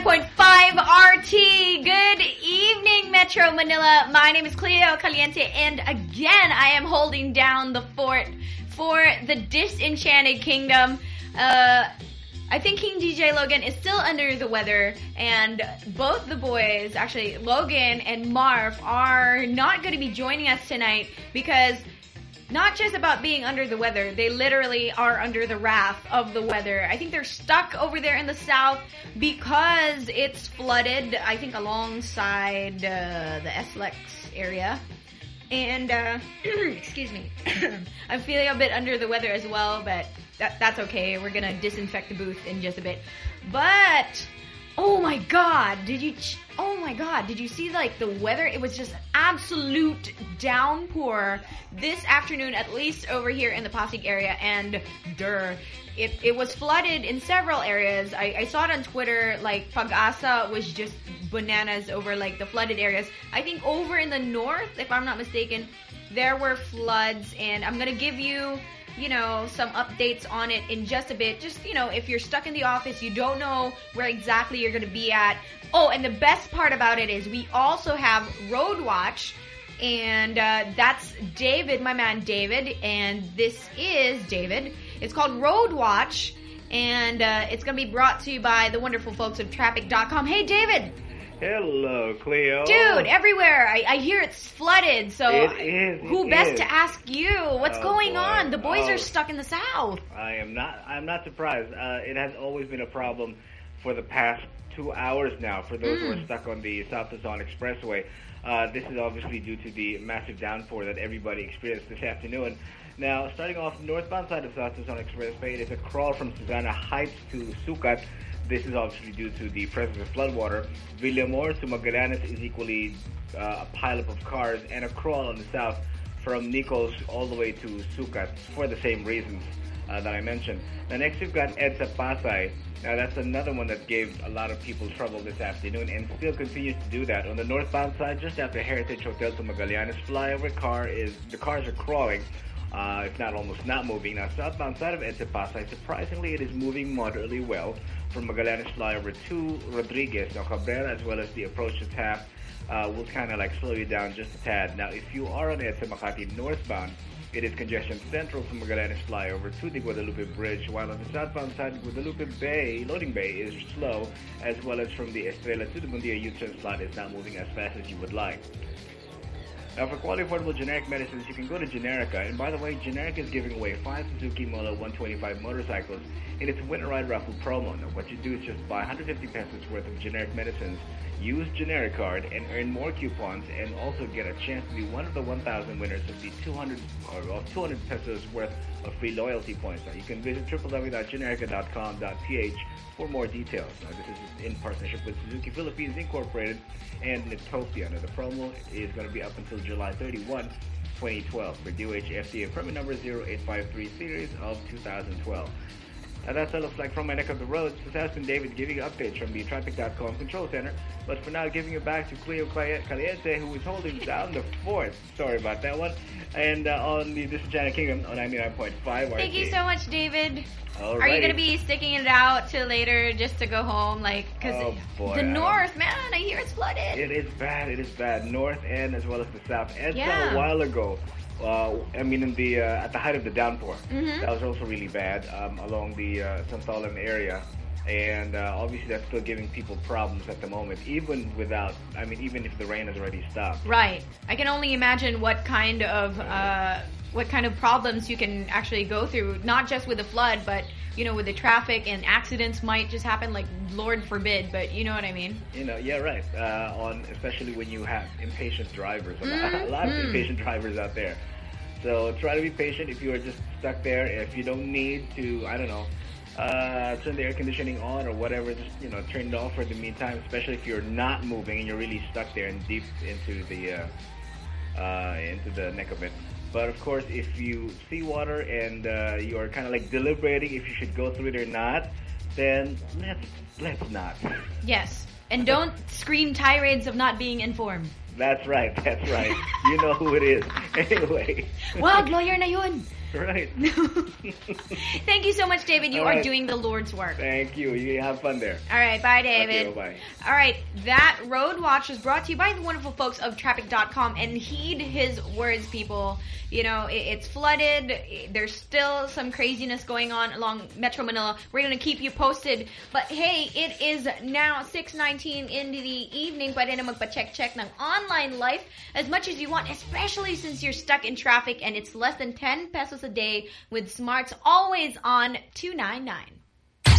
99.5 RT. Good evening, Metro Manila. My name is Cleo Caliente, and again, I am holding down the fort for the Disenchanted Kingdom. Uh, I think King DJ Logan is still under the weather, and both the boys, actually Logan and Marv, are not going to be joining us tonight because not just about being under the weather, they literally are under the wrath of the weather. I think they're stuck over there in the south because it's flooded, I think alongside uh, the SLEX area. And, uh, excuse me, I'm feeling a bit under the weather as well, but that, that's okay. We're gonna disinfect the booth in just a bit. But, oh my god, did you, oh my god, did you see like the weather? It was just absolute downpour this afternoon, at least over here in the Pasig area, and der, it, it was flooded in several areas. I, I saw it on Twitter, like Pag-asa was just bananas over like the flooded areas. I think over in the north, if I'm not mistaken, there were floods, and I'm gonna give you you know, some updates on it in just a bit. Just, you know, if you're stuck in the office, you don't know where exactly you're going to be at. Oh, and the best part about it is we also have Road Watch. And uh, that's David, my man David. And this is David. It's called Road Watch. And uh, it's going to be brought to you by the wonderful folks of Traffic.com. Hey, David. Hello, Cleo. Dude, everywhere. I, I hear it's flooded, so It is, who it best to ask you? What's Oh, going boy. on? The boys Oh. are stuck in the south. I am not. I'm not surprised. Uh, it has always been a problem for the past two hours now. For those who Mm. are stuck on the South Luzon Expressway, uh, this is obviously due to the massive downpour that everybody experienced this afternoon. Now, starting off the northbound side of South Luzon Expressway, it is a crawl from Susana Heights to Sucat. This is obviously due to the presence of floodwater. Villamor to Magallanes is equally uh, a pileup of cars, and a crawl on the south from Nichols all the way to Sucat for the same reasons uh, that I mentioned. Now next we've got EDSA Pasay. Now that's another one that gave a lot of people trouble this afternoon and still continues to do that. On the northbound side, just after Heritage Hotel to Magallanes, flyover car is, the cars are crawling. Uh, if not almost not moving. Now, southbound side of EDSA Pasay, surprisingly, it is moving moderately well from Magallanes flyover to Rodriguez. Now, Cabrera, as well as the approach to Taft, uh, will kind of like slow you down just a tad. Now, if you are on EDSA Makati northbound, it is congestion central from Magallanes flyover to the Guadalupe Bridge, while on the southbound side, Guadalupe Bay, loading bay, is slow, as well as from the Estrella to the Buendia U-turn slot is not moving as fast as you would like. Now, for quality affordable generic medicines, you can go to Generica. And by the way, Generica is giving away five Suzuki Moto 125 motorcycles in its Winter Ride Raffle promo. Now, what you do is just buy 150 pesos worth of generic medicines, use Generic card, and earn more coupons, and also get a chance to be one of the 1,000 winners of the 200 or uh, of 200 pesos worth of free loyalty points. Now, you can visit www.generica.com.ph for more details. Now, this is in partnership with Suzuki Philippines Incorporated and Nitopia. Now, the promo is going to be up until July 31, 2012 for DOH FDA permit number 0853 series of 2012. And that's all looks like from my neck of the roads. This has been David giving you updates from the Traffic.com Control Center. But for now, giving you back to Cleo Cali- Caliente, who is holding down the fort. Sorry about that one. And uh, on the this is Disenchanted Kingdom on 99.5 Thank you so much, David. Alrighty. Are you going to be sticking it out till later just to go home? Like, because Oh, the north, man, I hear it's flooded. It is bad. It is bad. North end as well as the south. And Yeah. a while ago, uh, I mean, in the uh, at the height of the downpour, Mhm. that was also really bad um, along the uh, Santolan area. And uh, obviously, that's still giving people problems at the moment, even without. I mean, even if the rain has already stopped. Right. I can only imagine what kind of uh, what kind of problems you can actually go through, not just with the flood, but you know, with the traffic and accidents might just happen. Like, Lord forbid, but you know what I mean. You know, yeah, right. Uh, on especially when you have impatient drivers, a lot, a lot of Mhm. impatient drivers out there. So try to be patient if you are just stuck there. If you don't need to, I don't know, uh, turn the air conditioning on or whatever, just you know, turn it off for the meantime. Especially if you're not moving and you're really stuck there and deep into the uh, uh, into the neck of it. But of course, if you see water and uh, you are kind of like deliberating if you should go through it or not, then let's let's not. Yes. And don't scream tirades of not being informed. That's right. That's right. you know who it is. Anyway. Wag, lawyer na yun. Right. Thank you so much, David. You All are right. doing the Lord's work. Thank you. You have fun there. All right, bye, David. Okay, bye. All right, that Road Watch was brought to you by the wonderful folks of Traffic.com. And heed his words, people. You know, it, it's flooded. There's still some craziness going on along Metro Manila. We're going to keep you posted. But hey, it is now 6.19 in the evening. Pwede na magpa-check-check ng online life as much as you want, especially since you're stuck in traffic and it's less than 10 pesos a day with Smarts always on 299.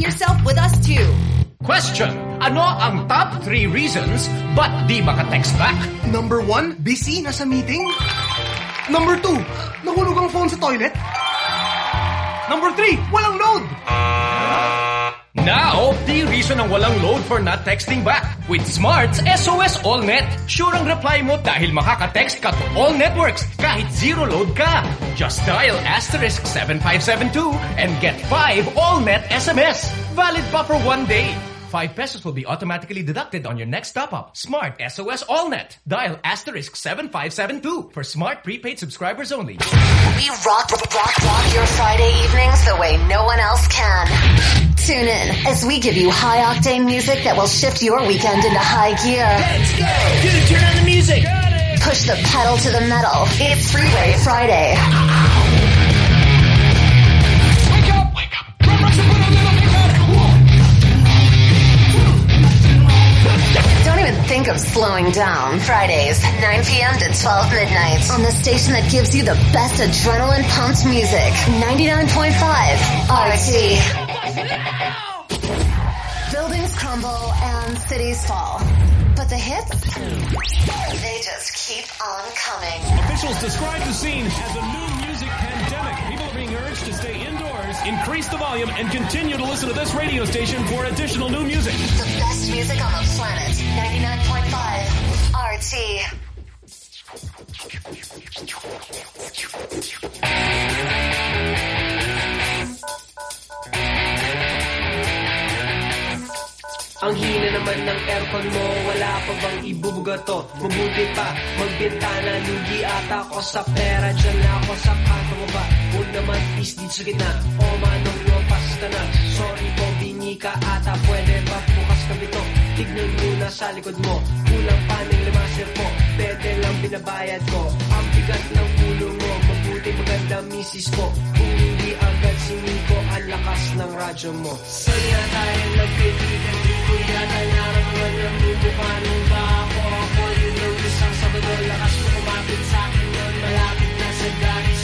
yourself with us too. Question. Ano ang top 3 reasons ba't di maka-text back? Number one, busy, nasa meeting. Number two, nahulog ang phone sa toilet. Number three, walang load. Now, the reason ang walang load for not texting back. With Smart's SOS AllNet. Sure ang reply mo dahil makaka-text ka to all networks kahit zero load ka. Just dial asterisk 7572 and get 5 AllNet SMS. Valid pa for one day. 5 pesos will be automatically deducted on your next top-up. Smart SOS AllNet. Dial asterisk 7572 for smart prepaid subscribers only. We rock, rock, rock your Friday evenings the way no one else can. Tune in as we give you high octane music that will shift your weekend into high gear. Let's go. Dude, turn on the music. Push the pedal to the metal. It's Freeway Friday. Think of slowing down. Fridays, 9 p.m. to 12 midnight on the station that gives you the best adrenaline pumped music. 99.5 RT. Buildings crumble and cities fall. But the hits, they just keep on coming. Officials describe the scene as a new music pandemic. People are being urged to stay indoors, increase the volume, and continue to listen to this radio station for additional new music. The best music on the planet. 99.5 RT. Ang hina naman ng aircon mo Wala pa bang ibubuga to? Mabuti pa, magbintana Lugi ata ako sa pera Diyan na ako sa kanto mo ba? Naman please dito sa gitna O manong lumpas ka na. Sorry po, bingi ka ata Pwede ba bukas kami to? Tignan mo na sa likod mo. Kulang pa ng limasir po. Pwede lang binabayad ko. Ang bigat ng ulo mo. Mabuti maganda misis ko. Kung hindi agad siniko Ang lakas ng radyo mo. Saya tayo nagkaibigan Di ko yata nararamdaman ng mundo Paano ba ako? Ako yun ang isang sabado Lakas mo kumapit sa akin malapit na sa garrison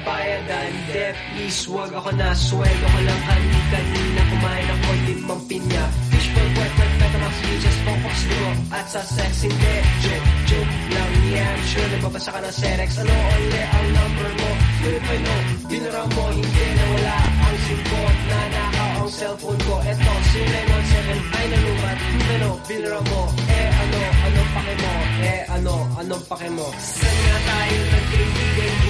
magbayadan De, please, wag ako na Sweldo ko lang kani-kanina Kumain ako limang pinya Fishbowl, wet, wet, metamax Just focus dito At sa sex, hindi Joke, joke lang yan Sure, nagbabasa ka ng Serex Ano ulit ang number mo? Little I know Dinara mo, hindi na wala Ang SIM ko, nanakaw ang cellphone ko Eto, 0917 ay nalumat Pero, binara mo Eh, ano, anong pake mo? Eh, ano, anong pake mo? Saan nga tayo nagkaibigan?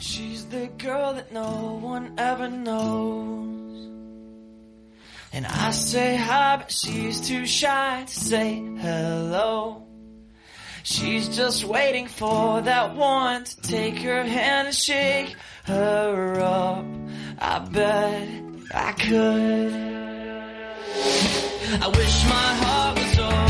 She's the girl that no one ever knows. And I say hi, but she's too shy to say hello. She's just waiting for that one to take her hand and shake her up. I bet I could. I wish my heart was open.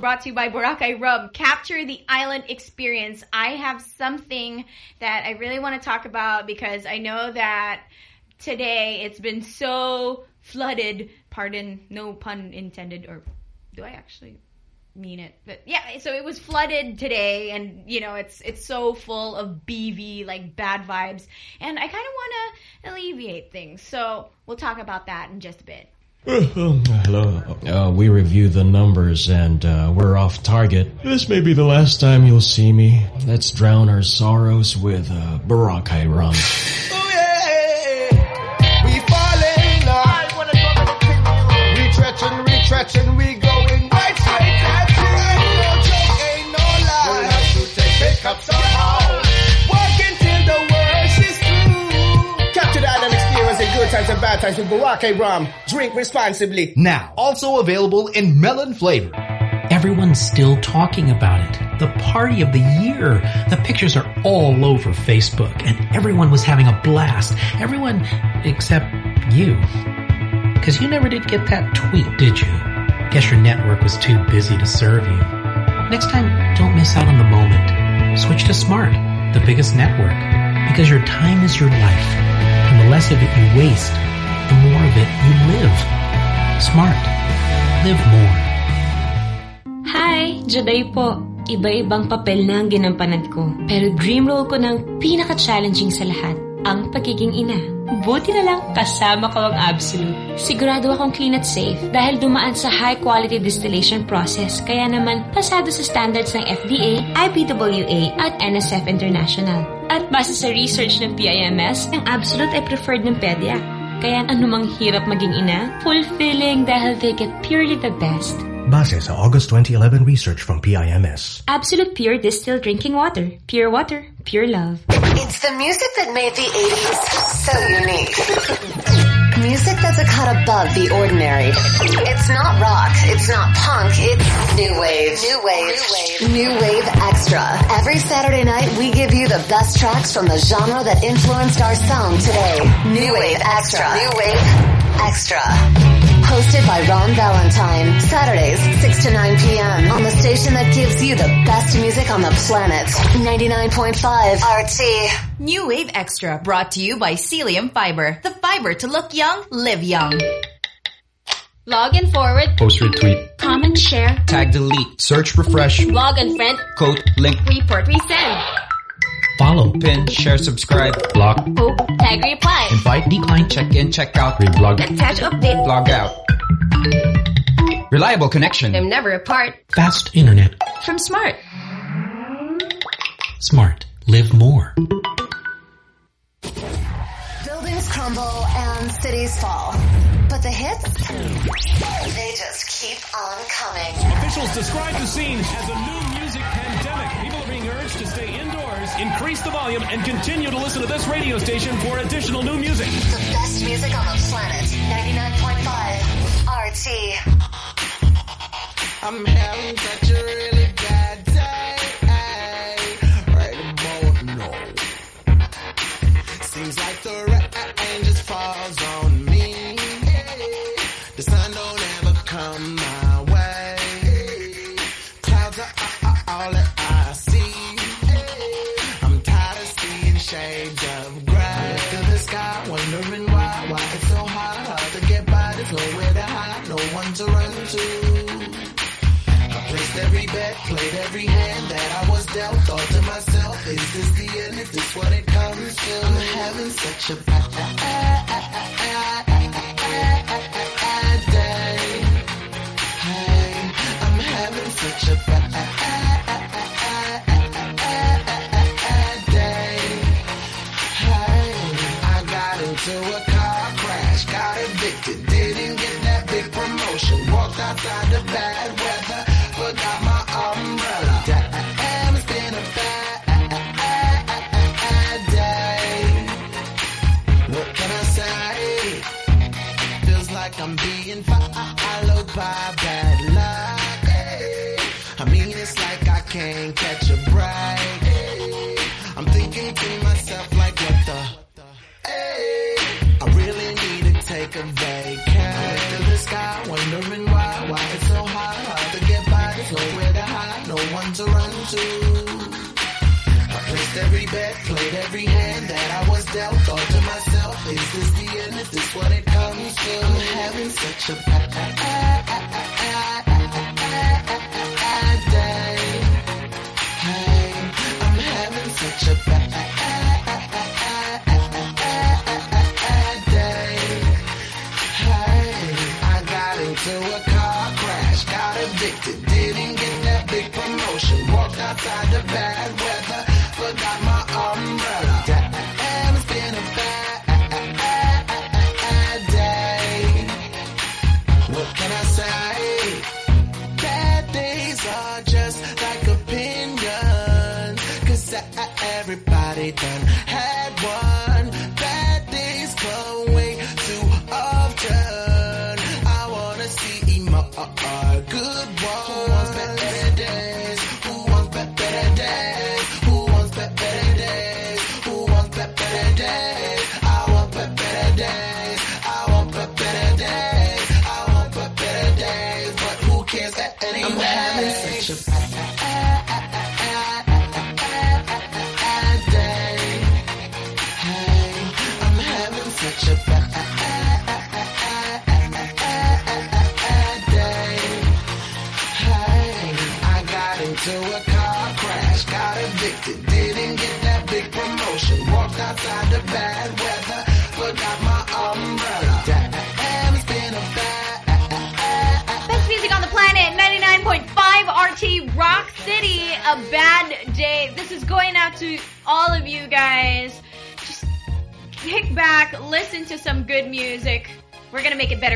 Brought to you by Boracay Rum. Capture the island experience. I have something that I really want to talk about because I know that today it's been so flooded. Pardon, no pun intended, or do I actually mean it? But yeah, so it was flooded today, and you know it's it's so full of BV like bad vibes, and I kind of want to alleviate things. So we'll talk about that in just a bit. Hello. Uh, we review the numbers and uh, we're off target. This may be the last time you'll see me. Let's drown our sorrows with uh, Boracay rum. We fall in love. Retreating, retreating, we with Boracay rum. Drink responsibly. Now, also available in melon flavor. Everyone's still talking about it. The party of the year. The pictures are all over Facebook and everyone was having a blast. Everyone except you. Cause you never did get that tweet, did you? Guess your network was too busy to serve you. Next time, don't miss out on the moment. Switch to Smart, the biggest network. Because your time is your life. And the less of it you waste, the more of it you live. Smart. Live more. Hi! Juday po. Iba-ibang papel na ang ginampanan ko. Pero dream role ko ng pinaka-challenging sa lahat, ang pagiging ina. Buti na lang kasama ko ang Absolute. Sigurado akong clean at safe dahil dumaan sa high-quality distillation process kaya naman pasado sa standards ng FDA, IBWA at NSF International. At base sa research ng PIMS, ang Absolute ay preferred ng pedya. Kaya anumang hirap maging ina, fulfilling dahil they get purely the best. Base sa August 2011 research from PIMS. Absolute Pure Distilled Drinking Water. Pure water, pure love. It's the music that made the 80s so unique. Music that's a cut above the ordinary. It's not rock, it's not punk, it's new wave. New wave. New wave. New wave extra. Every Saturday night we give you the best tracks from the genre that influenced our sound today. New wave extra. New wave extra. Hosted by Ron Valentine. Saturdays, 6 to 9 p.m. on the station that gives you the best music on the planet. 99.5 RT. New Wave Extra brought to you by Celium Fiber. The fiber to look young, live young. Log and forward. Post retweet. Comment share. Tag delete. Search refresh. Log and friend. Quote link. Report resend. Follow. Pin. Share. Subscribe. Block. Hope. Tag reply. Invite. Decline. Check in. Check out. Reblog. Attach update. Log out. Reliable connection. I'm never apart. Fast internet. From Smart. Smart. Live more. Buildings crumble and cities fall. But the hits, they just keep on coming. Officials describe the scene as a new music pandemic. People are being urged to stay indoors, increase the volume, and continue to listen to this radio station for additional new music. The best music on the planet. 99.5 RT. I'm having such a really bad day. Right about now. Seems like the rain just falls on me. Eh? The sun don't ever come my way. Clouds are, are, are all that shades of gray. to the sky, wondering why, why it's so hard, hard to get by. There's nowhere to hide, no one to run to. I placed every bet, played every hand that I was dealt. Thought to myself, is this the end? Is this what it comes to? I'm having such a bad. stealth. Thought to myself, is this the end? Is this what it comes to? I'm having such a bad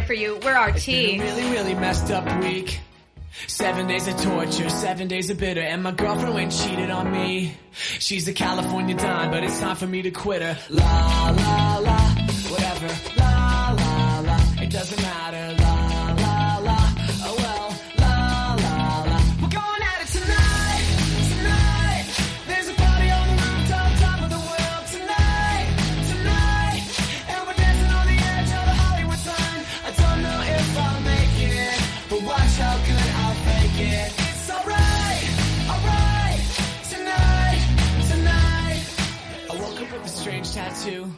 for you. We're RT. really, really messed up week. Seven days of torture, seven days of bitter, and my girlfriend went cheated on me. She's a California dime, but it's time for me to quit her. La la la. to.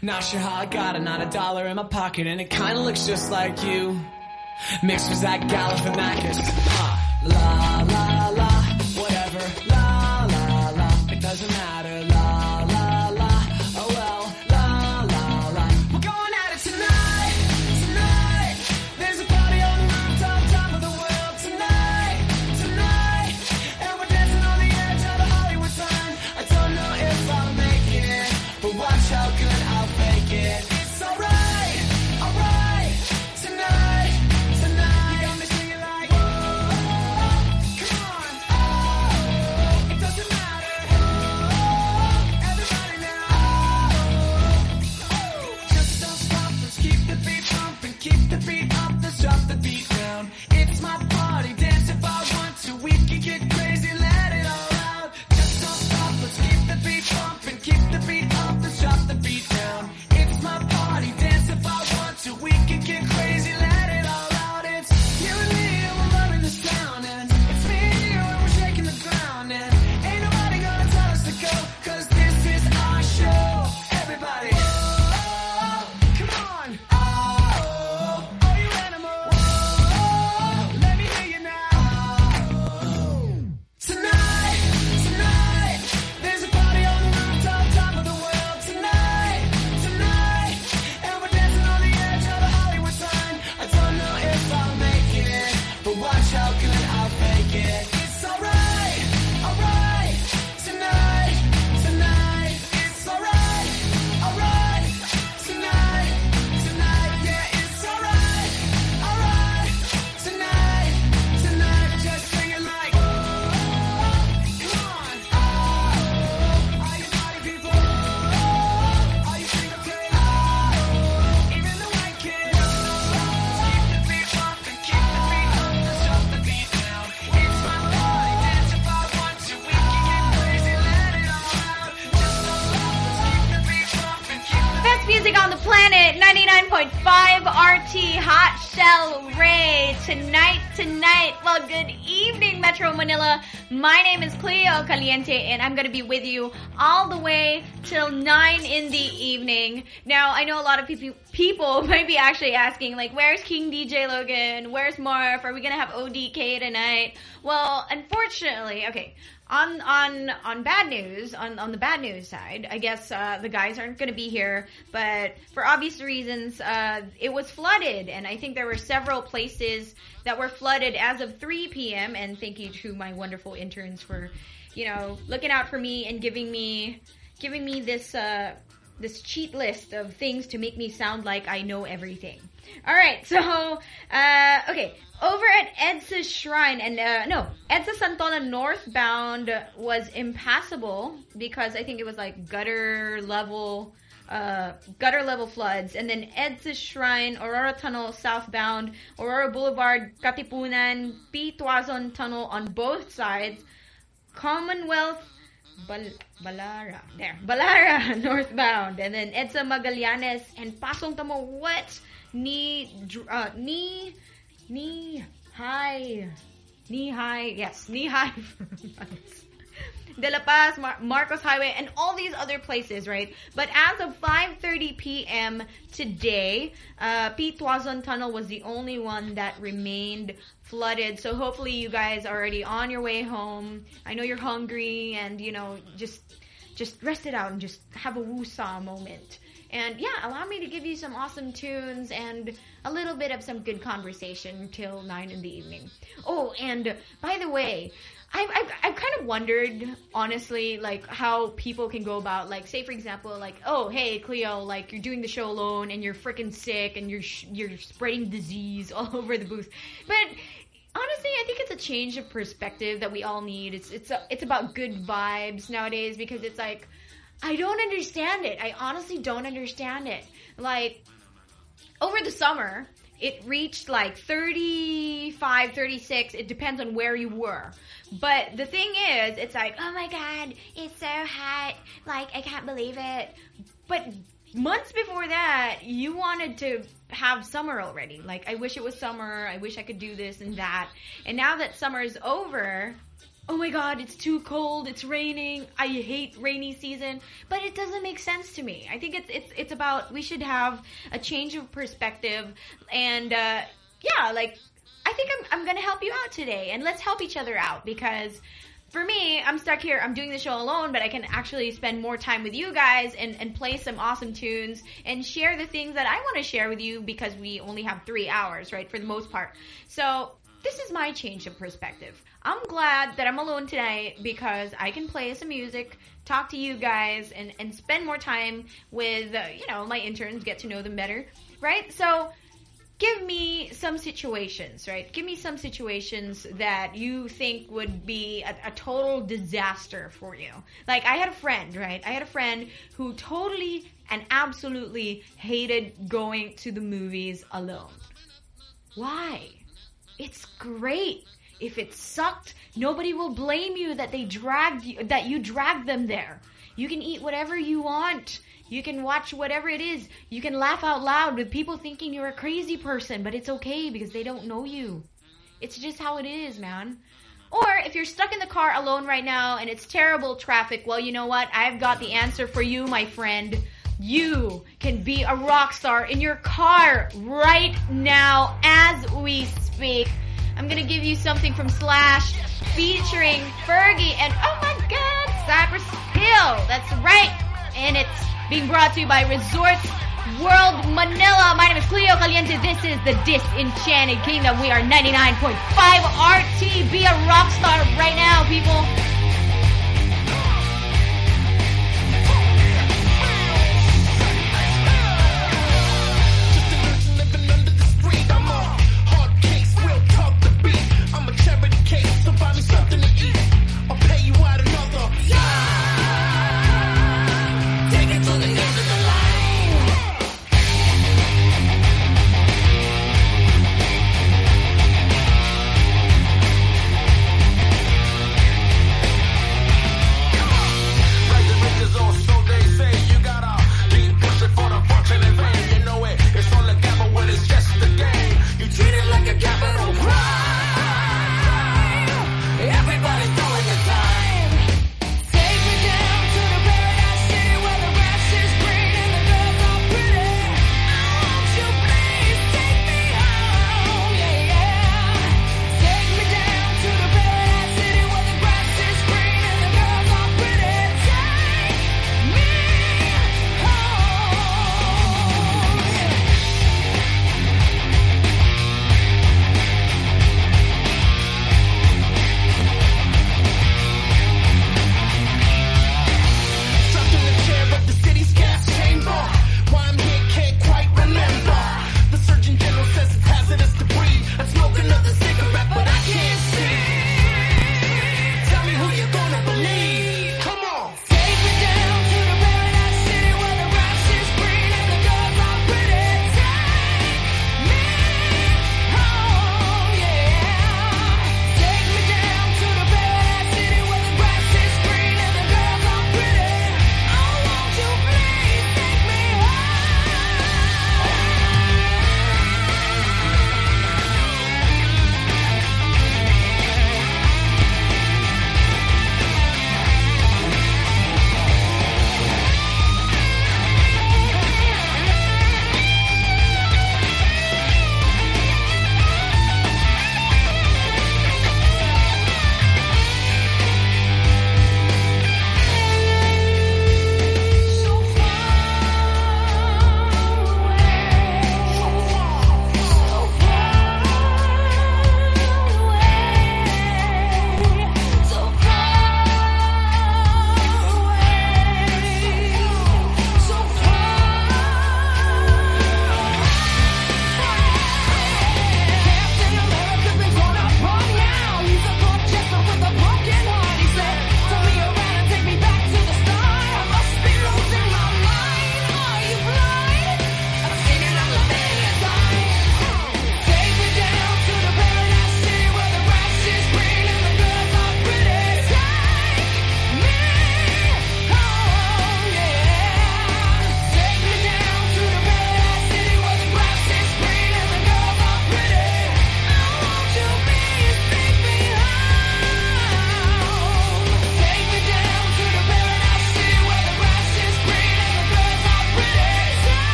Not sure how I got it, not a dollar in my pocket, and it kinda looks just like you. Mix with that Galifianakis. Huh. La la la. And I'm going to be with you all the way till 9 in the evening. Now, I know a lot of people people might be actually asking, like, where's King DJ Logan? Where's Marv? Are we going to have ODK tonight? Well, unfortunately, okay, on on on bad news on on the bad news side i guess uh, the guys aren't going to be here but for obvious reasons uh, it was flooded and i think there were several places that were flooded as of 3 p.m and thank you to my wonderful interns for you know looking out for me and giving me giving me this uh, this cheat list of things to make me sound like i know everything all right so uh, okay over at EDSA Shrine, and uh, no, EDSA Santolan northbound was impassable because I think it was like gutter level, uh, gutter level floods. And then EDSA Shrine, Aurora Tunnel southbound, Aurora Boulevard, Katipunan, P. Tuazon Tunnel on both sides, Commonwealth Bal Balara. There. Balara northbound. And then EDSA Magallanes and Pasong Tamo. What? Ni, uh, ni, Knee high. Knee high. Yes, knee high. De La Paz, Mar Marcos Highway, and all these other places, right? But as of 5.30 p.m. today, uh, P. Tunnel was the only one that remained flooded. So hopefully you guys are already on your way home. I know you're hungry and, you know, just just rest it out and just have a woo-saw moment. And yeah, allow me to give you some awesome tunes and a little bit of some good conversation till 9 in the evening. Oh, and by the way, I've, I've, I've kind of wondered, honestly, like how people can go about, like, say for example, like, oh, hey, Cleo, like you're doing the show alone and you're freaking sick and you're you're spreading disease all over the booth. But honestly, I think it's a change of perspective that we all need. It's it's a, it's about good vibes nowadays because it's like I don't understand it. I honestly don't understand it. Like over the summer, it reached like 35, 36. It depends on where you were. But the thing is, it's like, oh my god, it's so hot. Like, I can't believe it. But months before that, you wanted to have summer already. Like, I wish it was summer. I wish I could do this and that. And now that summer is over, oh my god, it's too cold, it's raining, I hate rainy season, but it doesn't make sense to me. I think it's it's it's about we should have a change of perspective and uh yeah, like I think I'm I'm to help you out today and let's help each other out because for me, I'm stuck here. I'm doing the show alone, but I can actually spend more time with you guys and, and play some awesome tunes and share the things that I want to share with you because we only have three hours, right, for the most part. So this is my change of perspective. I'm glad that I'm alone tonight because I can play some music, talk to you guys, and, and spend more time with, uh, you know, my interns, get to know them better, right? So give me some situations, right? Give me some situations that you think would be a, a, total disaster for you. Like I had a friend, right? I had a friend who totally and absolutely hated going to the movies alone. Why? It's great. If it sucked, nobody will blame you that they dragged you, that you dragged them there. You can eat whatever you want. You can watch whatever it is. You can laugh out loud with people thinking you're a crazy person, but it's okay because they don't know you. It's just how it is, man. Or if you're stuck in the car alone right now and it's terrible traffic, well, you know what? I've got the answer for you, my friend. You can be a rock star in your car right now as we speak. I'm gonna give you something from Slash featuring Fergie and oh my god, Cypress Hill. That's right. And it's being brought to you by Resorts World Manila. My name is Cleo Caliente. This is the Disenchanted Kingdom. We are 99.5 RT. Be a rock star right now, people.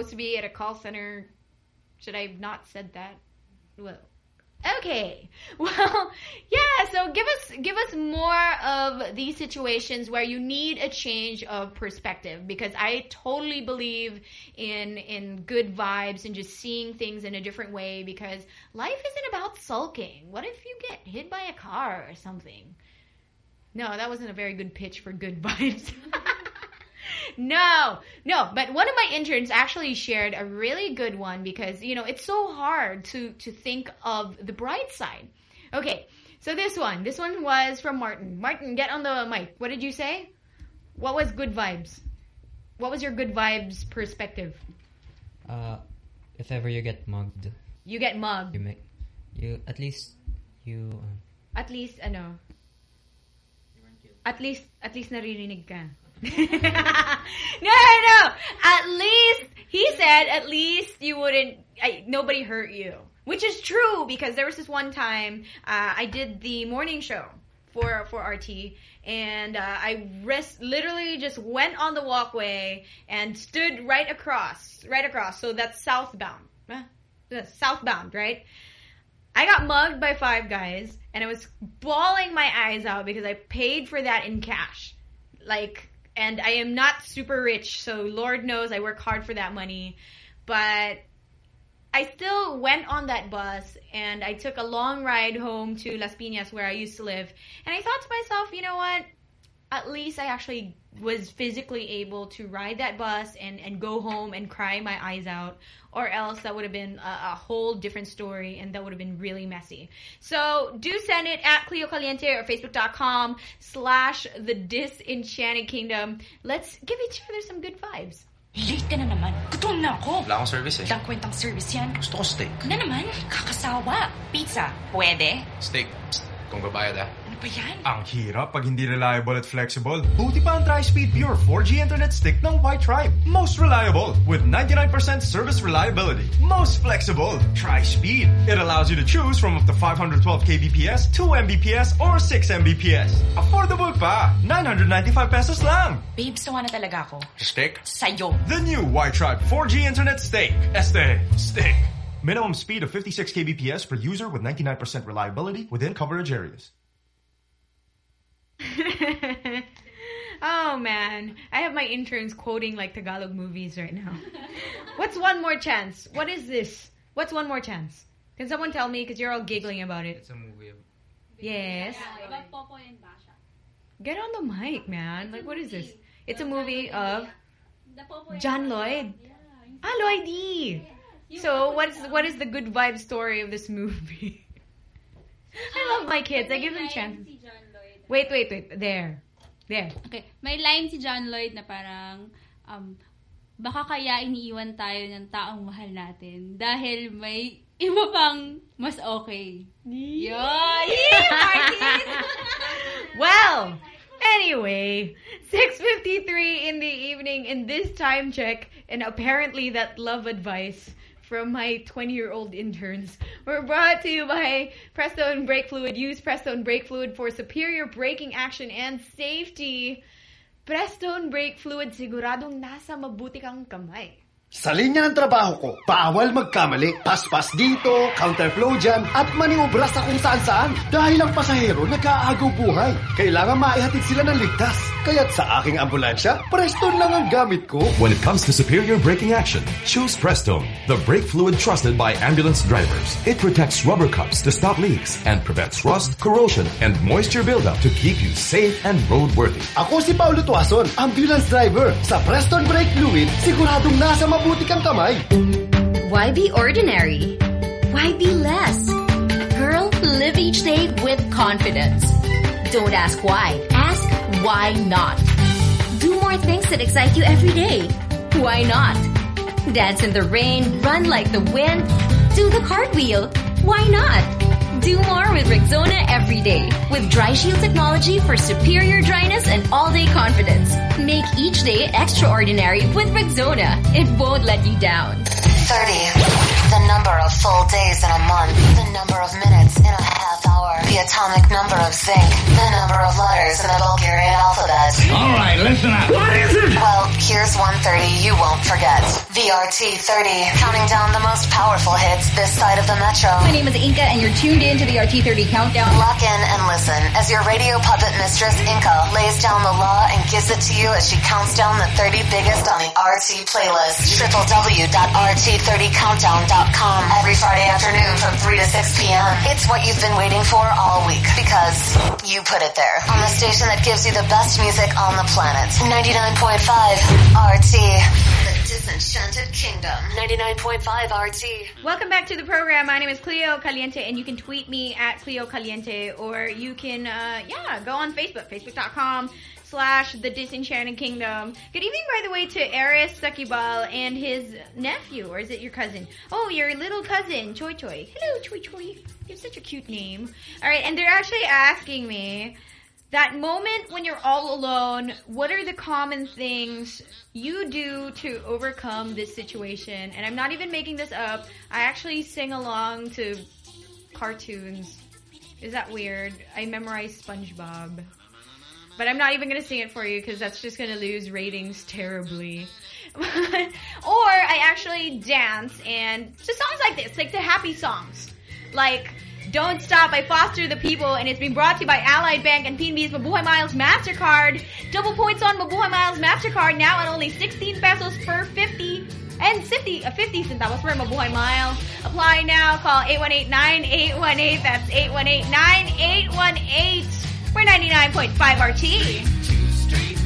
Supposed to be at a call center. Should I have not said that? Well, Okay. Well, yeah, so give us give us more of these situations where you need a change of perspective because I totally believe in in good vibes and just seeing things in a different way because life isn't about sulking. What if you get hit by a car or something? No, that wasn't a very good pitch for good vibes. no, no, but one of my interns actually shared a really good one because, you know, it's so hard to, to think of the bright side. Okay, so this one, this one was from Martin. Martin, get on the mic. What did you say? What was good vibes? What was your good vibes perspective? Uh, if ever you get mugged, You get mugged. you make you at least you. Uh, At least, ano? At least, at least naririnig ka. no, no, no. At least, he said, at least you wouldn't, I, nobody hurt you. Which is true because there was this one time uh, I did the morning show for for RT and uh, I rest, literally just went on the walkway and stood right across, right across. So that's southbound. Southbound, right? I got mugged by five guys and I was bawling my eyes out because I paid for that in cash. Like, and I am not super rich, so Lord knows I work hard for that money. But I still went on that bus and I took a long ride home to Las Piñas where I used to live. And I thought to myself, you know what? At least I actually was physically able to ride that bus and, and go home and cry my eyes out. Or else that would have been a, a whole different story and that would have been really messy. So do send it at Cleo Caliente or Facebook.com slash The Disenchanted Kingdom. Let's give each other some good vibes. Late ka na naman. Gutom na ako. Wala akong service eh. Walang kwentang service yan. Gusto ko steak. Na naman? Kakasawa. Pizza. Pwede? Steak. Psst, kung babayad ah. Ano ba yan? Ang hirap pag hindi reliable at flexible. Buti pa ang Tri-Speed Pure 4G Internet Stick ng WiTribe. Most reliable with 99% service reliability. Most flexible. Tri-Speed. It allows you to choose from up to 512 kbps, 2 mbps, or 6 mbps. Affordable pa. 995 pesos lang. Babe, sawa na talaga ako. Steak? Sa'yo. The new WiTribe 4G Internet Stick. Este. Stick. Minimum speed of 56 kbps per user with 99% reliability within coverage areas. oh man, I have my interns quoting like Tagalog movies right now. What's one more chance? What is this? What's one more chance? Can someone tell me? Because you're all giggling about it. It's a movie. Yes. About Popoy and Basha. Get on the mic, man. Like, what is this? It's a movie of The John Lloyd. Yeah. Ah, Lloyd D. So, what is what is the good vibe story of this movie? I love my kids. I give them chances. Si John Lloyd. Wait, wait, wait. There. There. Okay, may line si John Lloyd na parang, um, baka kaya iniiwan tayo ng taong mahal natin dahil may iba pang mas okay. Yun! Well, anyway, 6.53 in the evening in this time check, and apparently that love advice from my 20-year-old interns were brought to you by Prestone Brake Fluid. Use Prestone Brake Fluid for superior braking action and safety. Prestone Brake Fluid, siguradong nasa mabuti kang kamay. Sa linya ng trabaho ko, bawal magkamali. Paspas dito, counterflow dyan, at maniobra sa kung saan saan. Dahil ang pasahero nag-aagaw buhay. Kailangan maihatid sila ng ligtas. Kaya't sa aking ambulansya, Preston lang ang gamit ko. When it comes to superior braking action, choose Prestone, the brake fluid trusted by ambulance drivers. It protects rubber cups to stop leaks and prevents rust, corrosion, and moisture buildup to keep you safe and roadworthy. Ako si Paulo Tuason, ambulance driver. Sa Preston Brake Fluid, siguradong nasa mabuti kang kamay. Why be ordinary? Why be less? Girl, live each day with confidence. Don't ask why. Ask why not. Do more more things that excite you every day. Why not? Dance in the rain, run like the wind, do the cartwheel. Why not? Do more with Rexona every day. With Dry Shield technology for superior dryness and all-day confidence. Make each day extraordinary with Rexona. It won't let you down. 30. The number of full days in a month. The number of minutes in a half. The atomic number of zinc. The number of letters in the Bulgarian alphabet. All right, listen up. What is it? Well, here's 130 you won't forget. VRT 30. Counting down the most powerful hits this side of the metro. My name is Inka and you're tuned in to the RT30 Countdown. Lock in and listen as your radio puppet mistress Inka lays down the law and gives it to you as she counts down the 30 biggest on the RT playlist. www.rt30countdown.com every Friday afternoon from 3 to 6 p.m. It's what you've been waiting for all week because you put it there on the station that gives you the best music on the planet. 99.5 RT. The Disenchanted Kingdom. 99.5 RT. Welcome back to the program. My name is Cleo Caliente, and you can tweet me at Cleo Caliente, or you can, uh, yeah, go on Facebook, facebook.com slash the Disenchanted Kingdom. Good evening, by the way, to Aris Sakibal and his nephew, or is it your cousin? Oh, your little cousin, Choi Choi. Hello, Choi Choi. You have such a cute name. All right, and they're actually asking me that moment when you're all alone, what are the common things you do to overcome this situation? And I'm not even making this up. I actually sing along to cartoons. Is that weird? I memorize SpongeBob. But I'm not even going to sing it for you because that's just going to lose ratings terribly. or I actually dance and to songs like this, like the happy songs. Like Don't Stop by Foster the People and it's been brought to you by Allied Bank and PNB's Mabuhay Miles MasterCard. Double points on Mabuhay Miles MasterCard now at only 16 pesos per 50 and 50, uh, 50 centavos per Mabuhay Mile. Apply now. Call 818-9818. That's 818-9818. We're 99.5 RT. Till I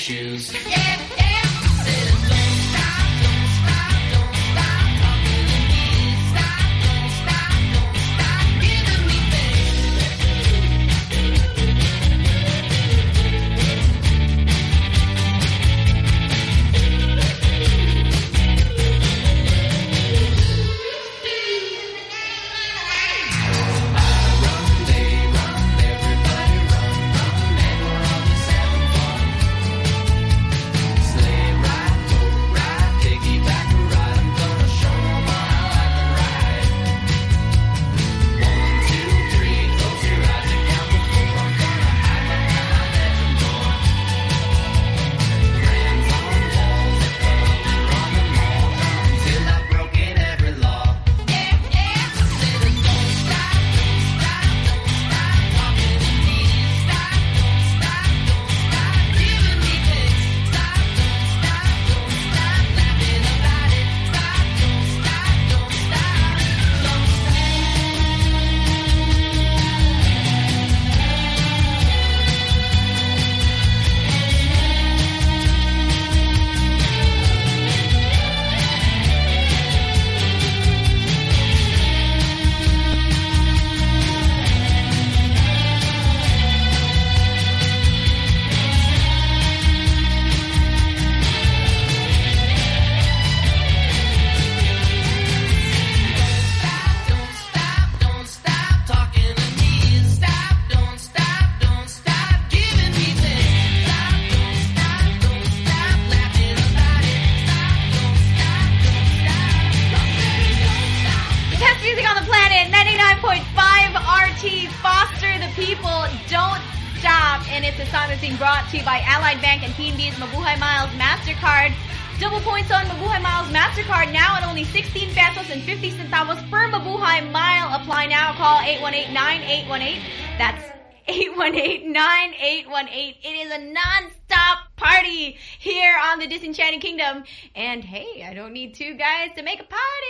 shoes. Guys to make a party.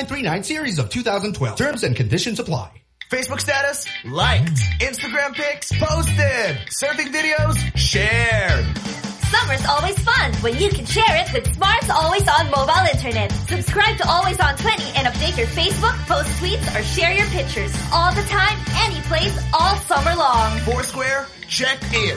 1939 series of 2012. Terms and conditions apply. Facebook status? Liked. Instagram pics? Posted. Surfing videos? Shared. Summer's always fun when you can share it with Smart's Always On mobile internet. Subscribe to Always On 20 and update your Facebook, post tweets, or share your pictures. All the time, any place, all summer long. Foursquare? Check in.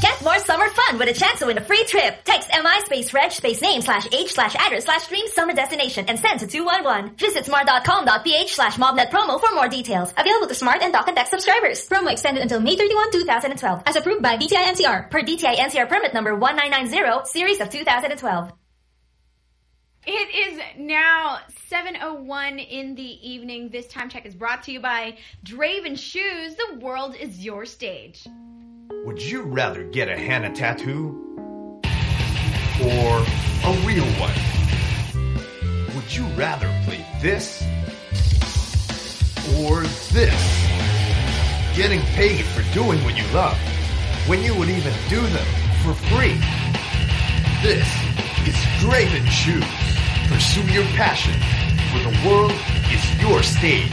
Get more summer fun with a chance to win a free trip. Text MI space reg space name slash age slash address slash dream summer destination and send to 211. Visit smart.com.ph slash mobnet promo for more details. Available to smart and Talk 'N Text subscribers. Promo extended until May 31, 2012. As approved by DTI NCR. Per DTI NCR permit number 1990 series of 2012. It is now 7.01 in the evening. This time check is brought to you by Draven Shoes. The world is your stage. Would you rather get a henna tattoo or a real one? Would you rather play this or this? Getting paid for doing what you love when you would even do them for free. This is Draven Shoes. Pursue your passion, for the world is your stage.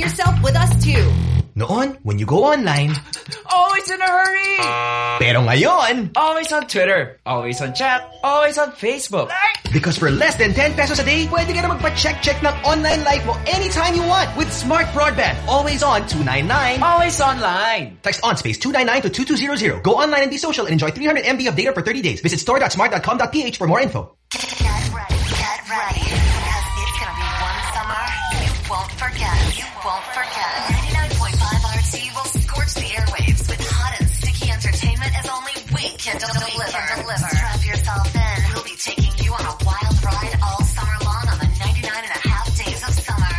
yourself with us too. Noon, when you go online, Always in a hurry! pero ngayon, Always on Twitter, always on chat, always on Facebook. because for less than 10 pesos a day, pwede ka na magpa-check-check ng online life mo anytime you want with Smart Broadband. Always on 299. Always online. Text on space 299 to 2200. Go online and be social and enjoy 300 MB of data for 30 days. Visit store.smart.com.ph for more info. Get ready, get ready. Because it's gonna be one summer you won't forget. You won't forget. 99.5 RT will scorch the airwaves with hot and sticky entertainment as only we can deliver. deliver. Strap yourself in. We'll be taking you on a wild ride all summer long on the 99 and a half days of summer.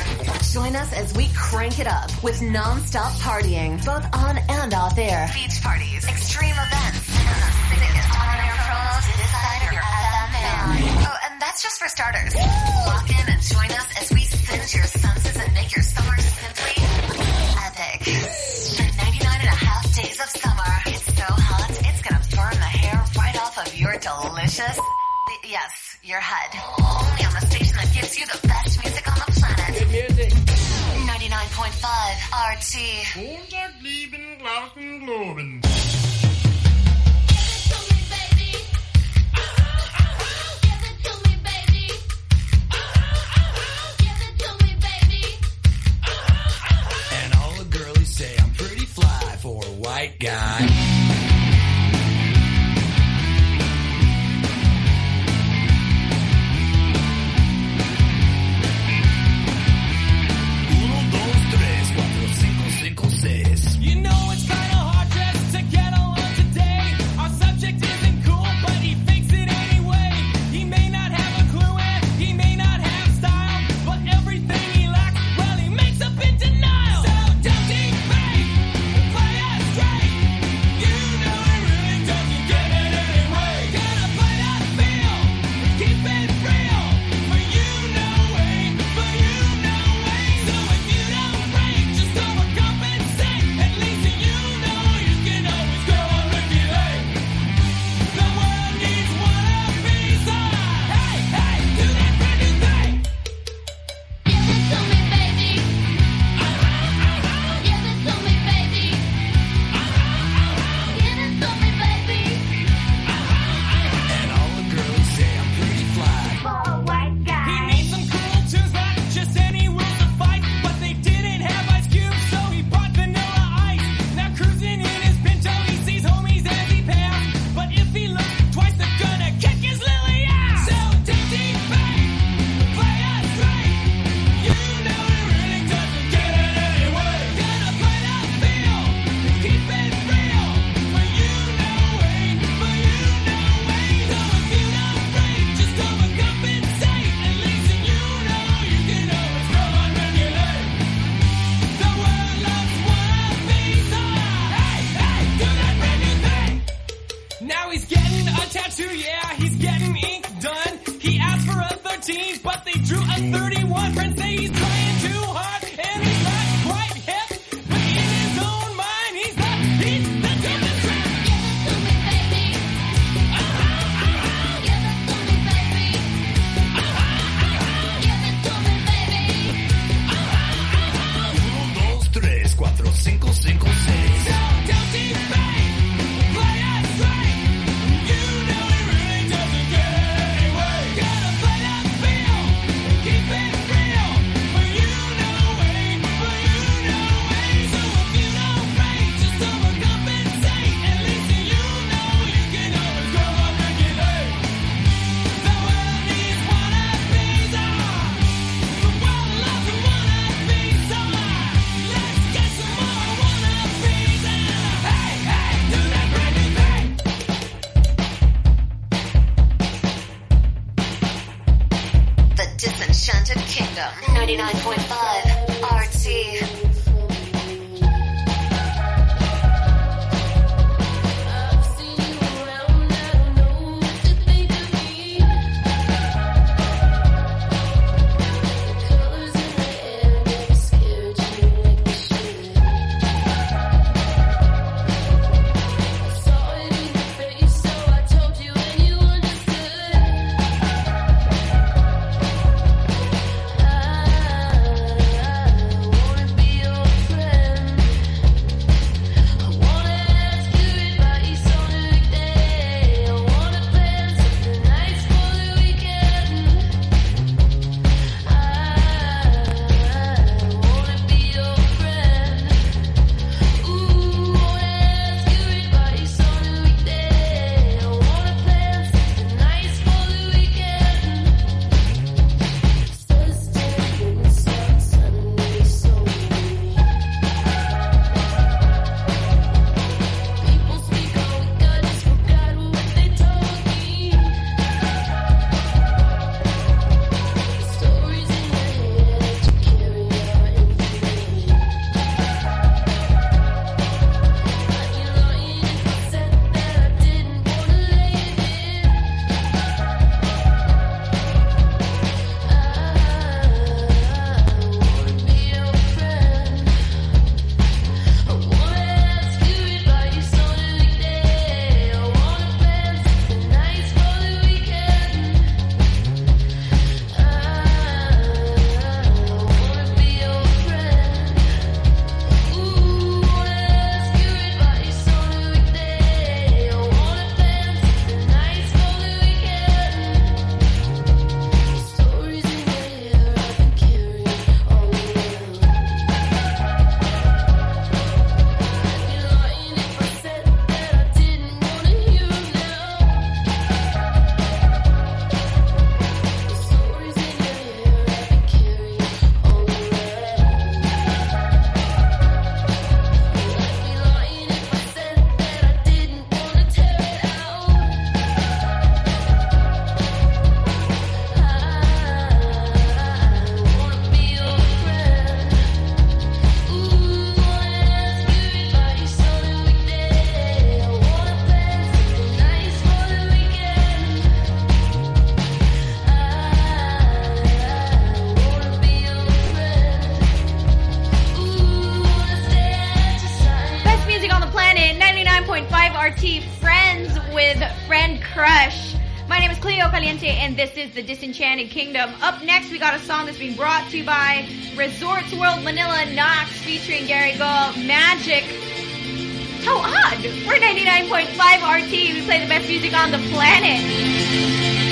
Join us as we crank it up with non-stop partying, both on and off air. Beach parties, extreme events, and the sickest on-air promos inside your FM. That's just for starters. Lock in and join us as we singe your senses and make your summer simply epic. The 99 and a half days of summer. It's so hot, it's gonna burn the hair right off of your delicious, yes, your head. Only on the station that gives you the best music on the planet. Good music. 99.5 RT. And white guy. The Disenchanted Kingdom. Up next, we got a song that's being brought to you by Resorts World Manila Knox featuring Gary Gall. Magic. How odd! We're 99.5 RT. We play the best music on the planet.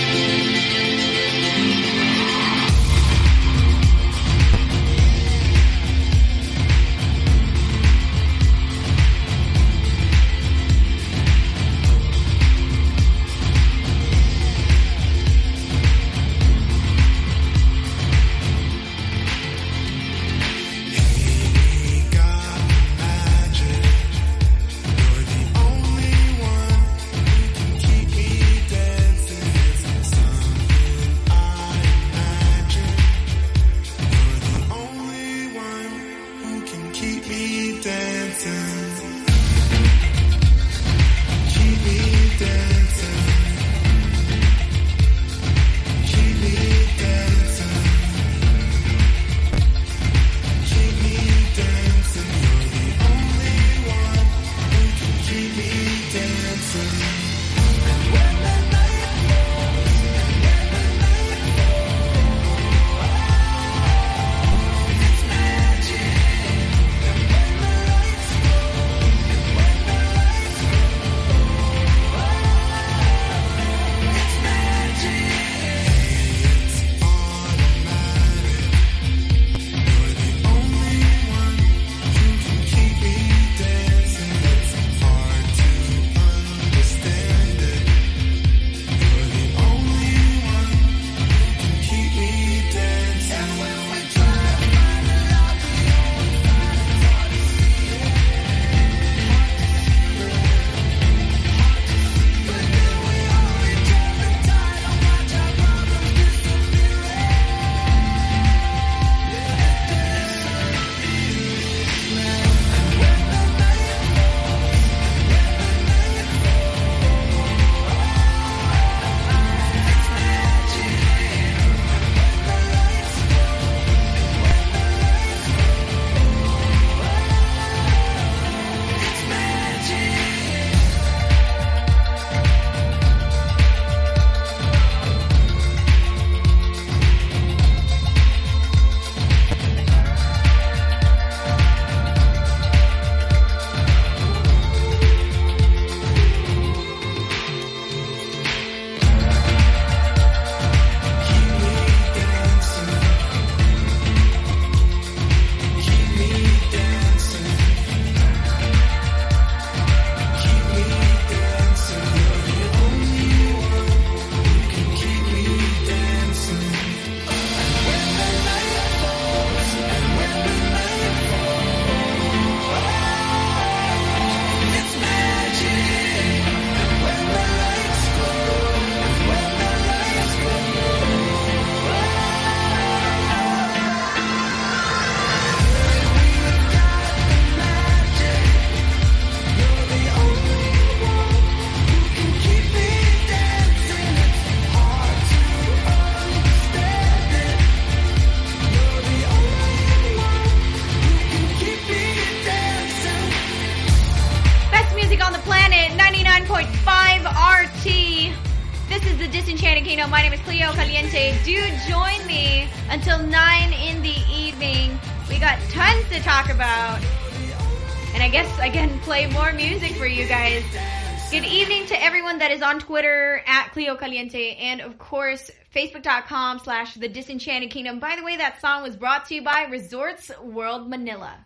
Caliente and of course Facebook.com slash The Disenchanted Kingdom. By the way, that song was brought to you by Resorts World Manila.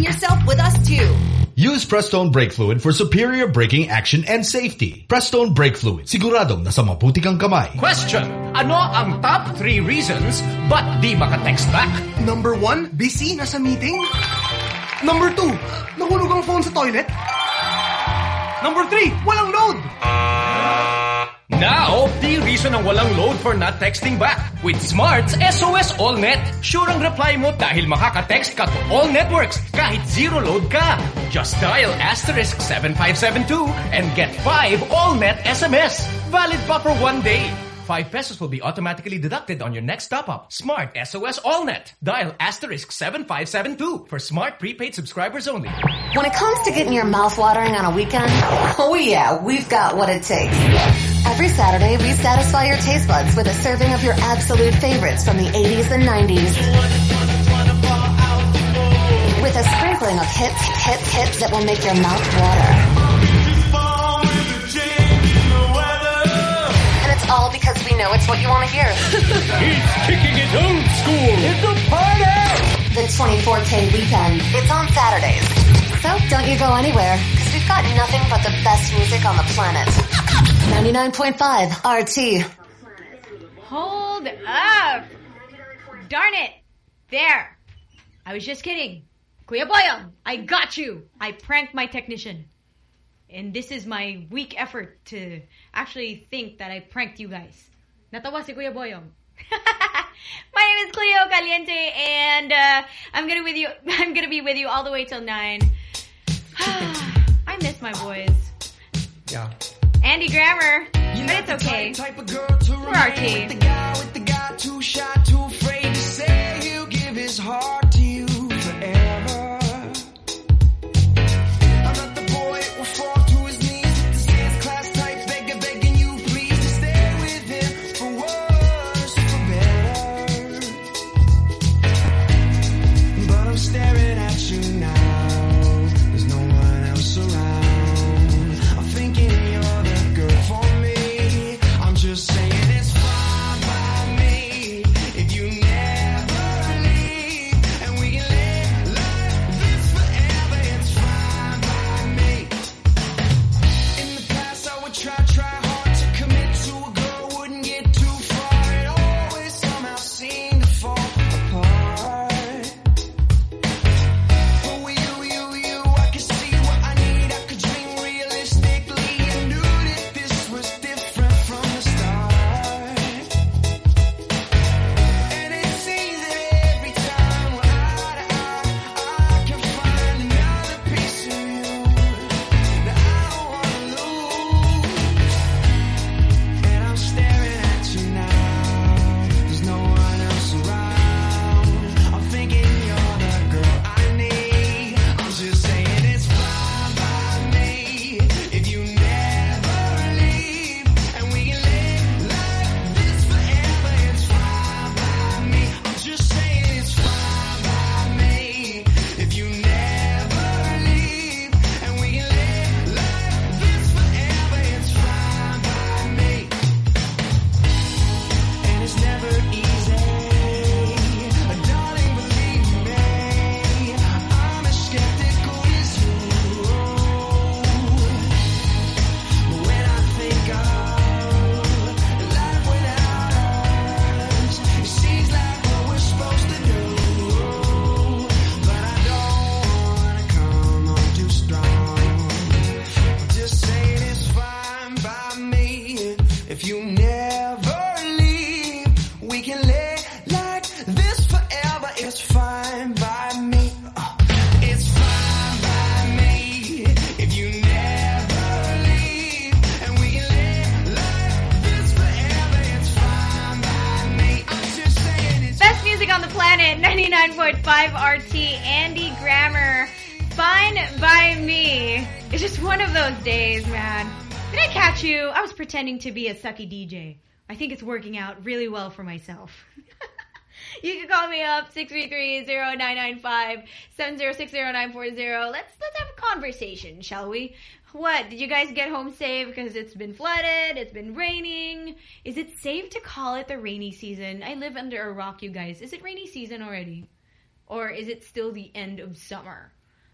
yourself with us too. Use Prestone Brake Fluid for superior braking action and safety. Prestone Brake Fluid. Siguradong nasa mabuti kang kamay. Question. Ano ang top 3 reasons ba't di maka-text back? Number one, busy, nasa meeting. Number two, nahulog ang phone sa toilet. Number three, walang load. Now, the reason ang walang load for not texting back. With Smart's SOS AllNet. Sure ang reply mo dahil makaka-text ka to all networks kahit zero load ka. Just dial asterisk 7572 and get 5 AllNet SMS. Valid pa for one day. 5 pesos will be automatically deducted on your next top-up. Smart SOS AllNet. Dial asterisk 7572 for smart prepaid subscribers only. When it comes to getting your mouth watering on a weekend, oh yeah, we've got what it takes. Every Saturday, we satisfy your taste buds with a serving of your absolute favorites from the 80s and 90s. With a sprinkling of hits, hits, hits that will make your mouth water. And it's all because we know it's what you want to hear. He's kicking it old school. It's a party! The 24K weekend. It's on Saturdays. So don't you go anywhere, because we've got nothing but the best music on the planet. 99.5 RT. Hold up! Darn it! There! I was just kidding. Kuya Boyong, I got you! I pranked my technician. And this is my weak effort to actually think that I pranked you guys. Natawa si Kuya Boyong. my name is Cleo Caliente and uh, I'm gonna with you I'm gonna be with you all the way till nine. I miss my boys. Yeah. Andy Grammer. But it's okay. We're our team. The guy with the guy too shy, too afraid to say he'll give his heart to be a sucky DJ. I think it's working out really well for myself. You can call me up 633-0995-7060940. Let's let's have a conversation, shall we? What? Did you guys get home safe because it's been flooded, it's been raining? Is it safe to call it the rainy season? I live under a rock, you guys. Is it rainy season already? Or is it still the end of summer?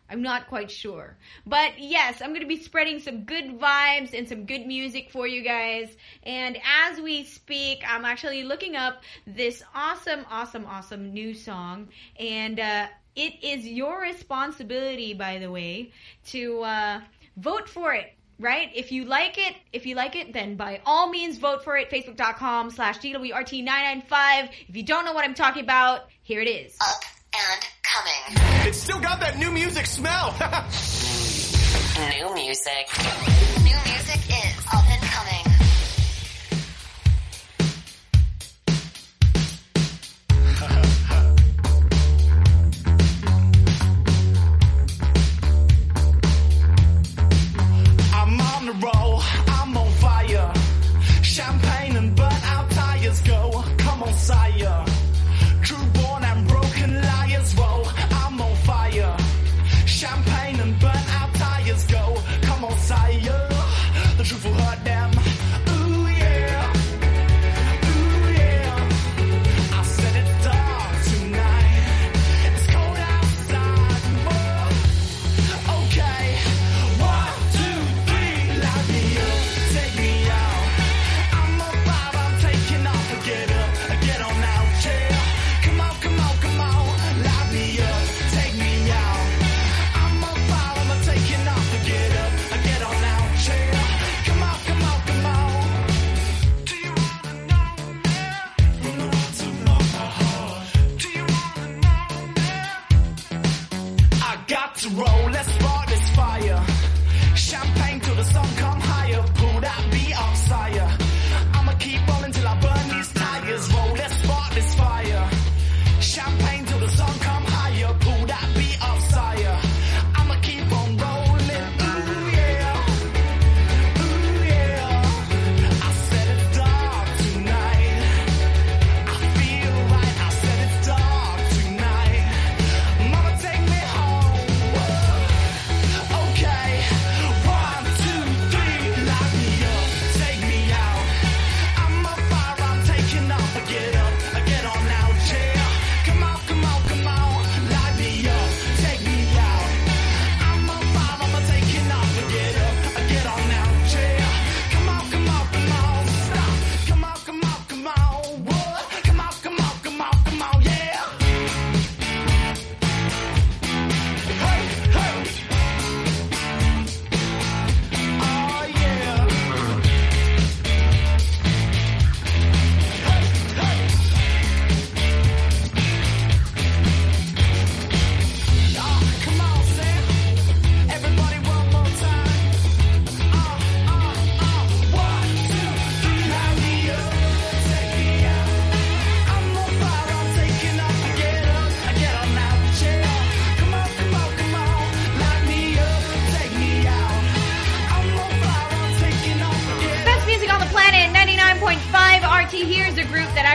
I'm not quite sure. But yes, I'm going to be spreading some good vibes and some good music for you guys. And as we speak, I'm actually looking up this awesome, awesome, awesome new song. And uh, it is your responsibility, by the way, to uh, vote for it. Right? If you like it, if you like it, then by all means vote for it. Facebook.com slash DWRT995. If you don't know what I'm talking about, here it is. Up and coming. It's still got that new music smell. New music. New music is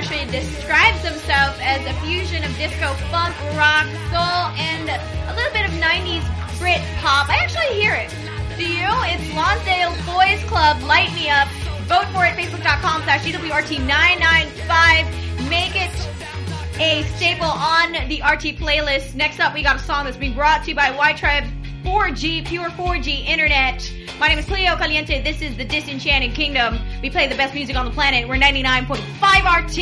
actually describes themselves as a fusion of disco, funk, rock, soul, and a little bit of 90s Brit pop. I actually hear it. Do you? It's Lonsdale Boys Club. Light me up. Vote for it. Facebook.com slash DWRT995. Make it a staple on the RT playlist. Next up, we got a song that's being brought to you by WiTribe 4G, pure 4G internet. My name is Cleo Caliente. This is the Disenchanted Kingdom. We play the best music on the planet. We're 99.5 RT.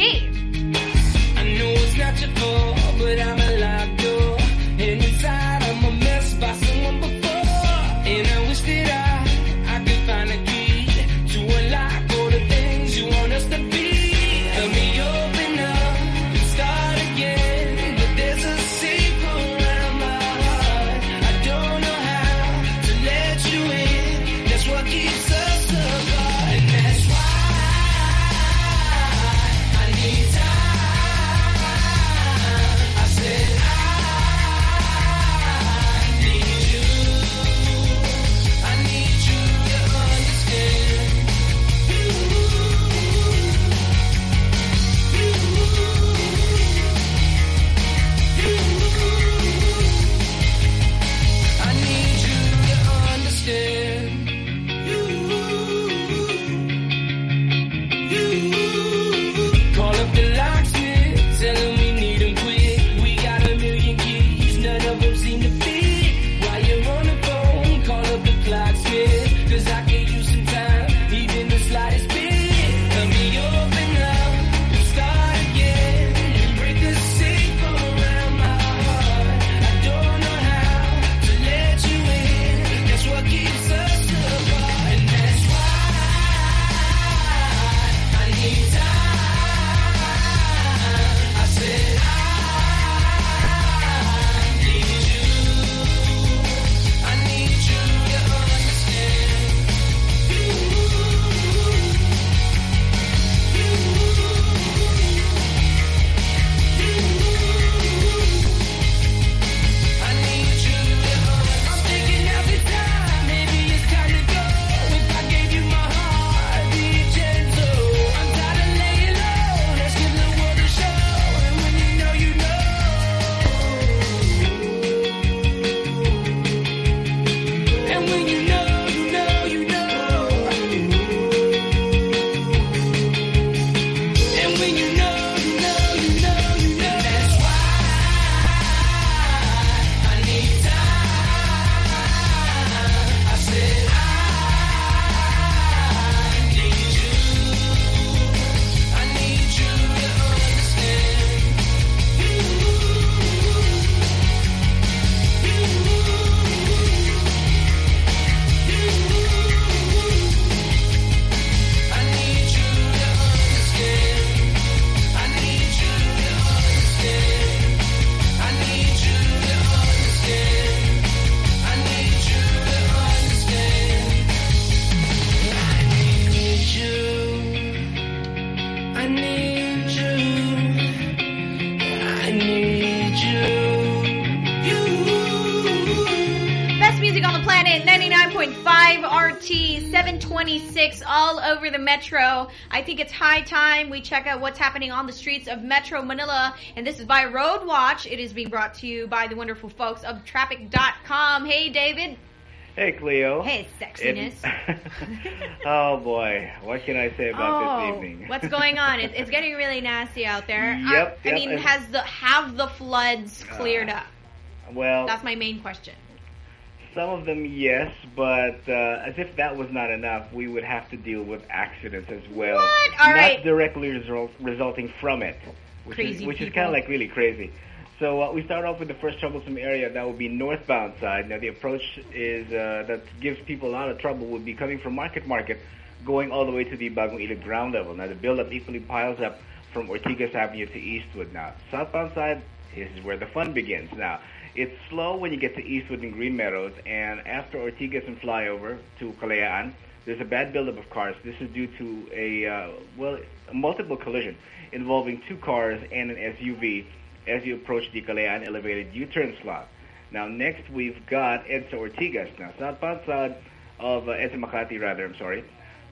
Metro. I think it's high time we check out what's happening on the streets of Metro Manila. And this is by Road Watch. It is being brought to you by the wonderful folks of Traffic.com. Hey, David. Hey, Cleo. Hey, sexiness. oh boy, what can I say about oh, this evening? what's going on? It, it's getting really nasty out there. Yep, I, I yep, mean, has the have the floods uh, cleared up? well, That's my main question. Some of them yes, but uh, as if that was not enough, we would have to deal with accidents as well. What? All not right. directly result, resulting from it, which Crazy is which is kind of like really crazy. So uh, we start off with the first troublesome area. That would be northbound side. Now the approach is uh, that gives people a lot of trouble would be coming from Market Market, going all the way to the Bagong Ilog ground level. Now the buildup equally piles up from Ortigas Avenue to Eastwood. Now southbound side is where the fun begins. Now it's slow when you get to Eastwood and Green Meadows, and after Ortigas and flyover to Kalayaan, there's a bad buildup of cars. This is due to a uh, well, a multiple collision involving two cars and an SUV as you approach the Kalayaan elevated U-turn slot. Now next we've got Edsa Ortigas. Now southbound side of uh, Edsa Makati, rather. I'm sorry.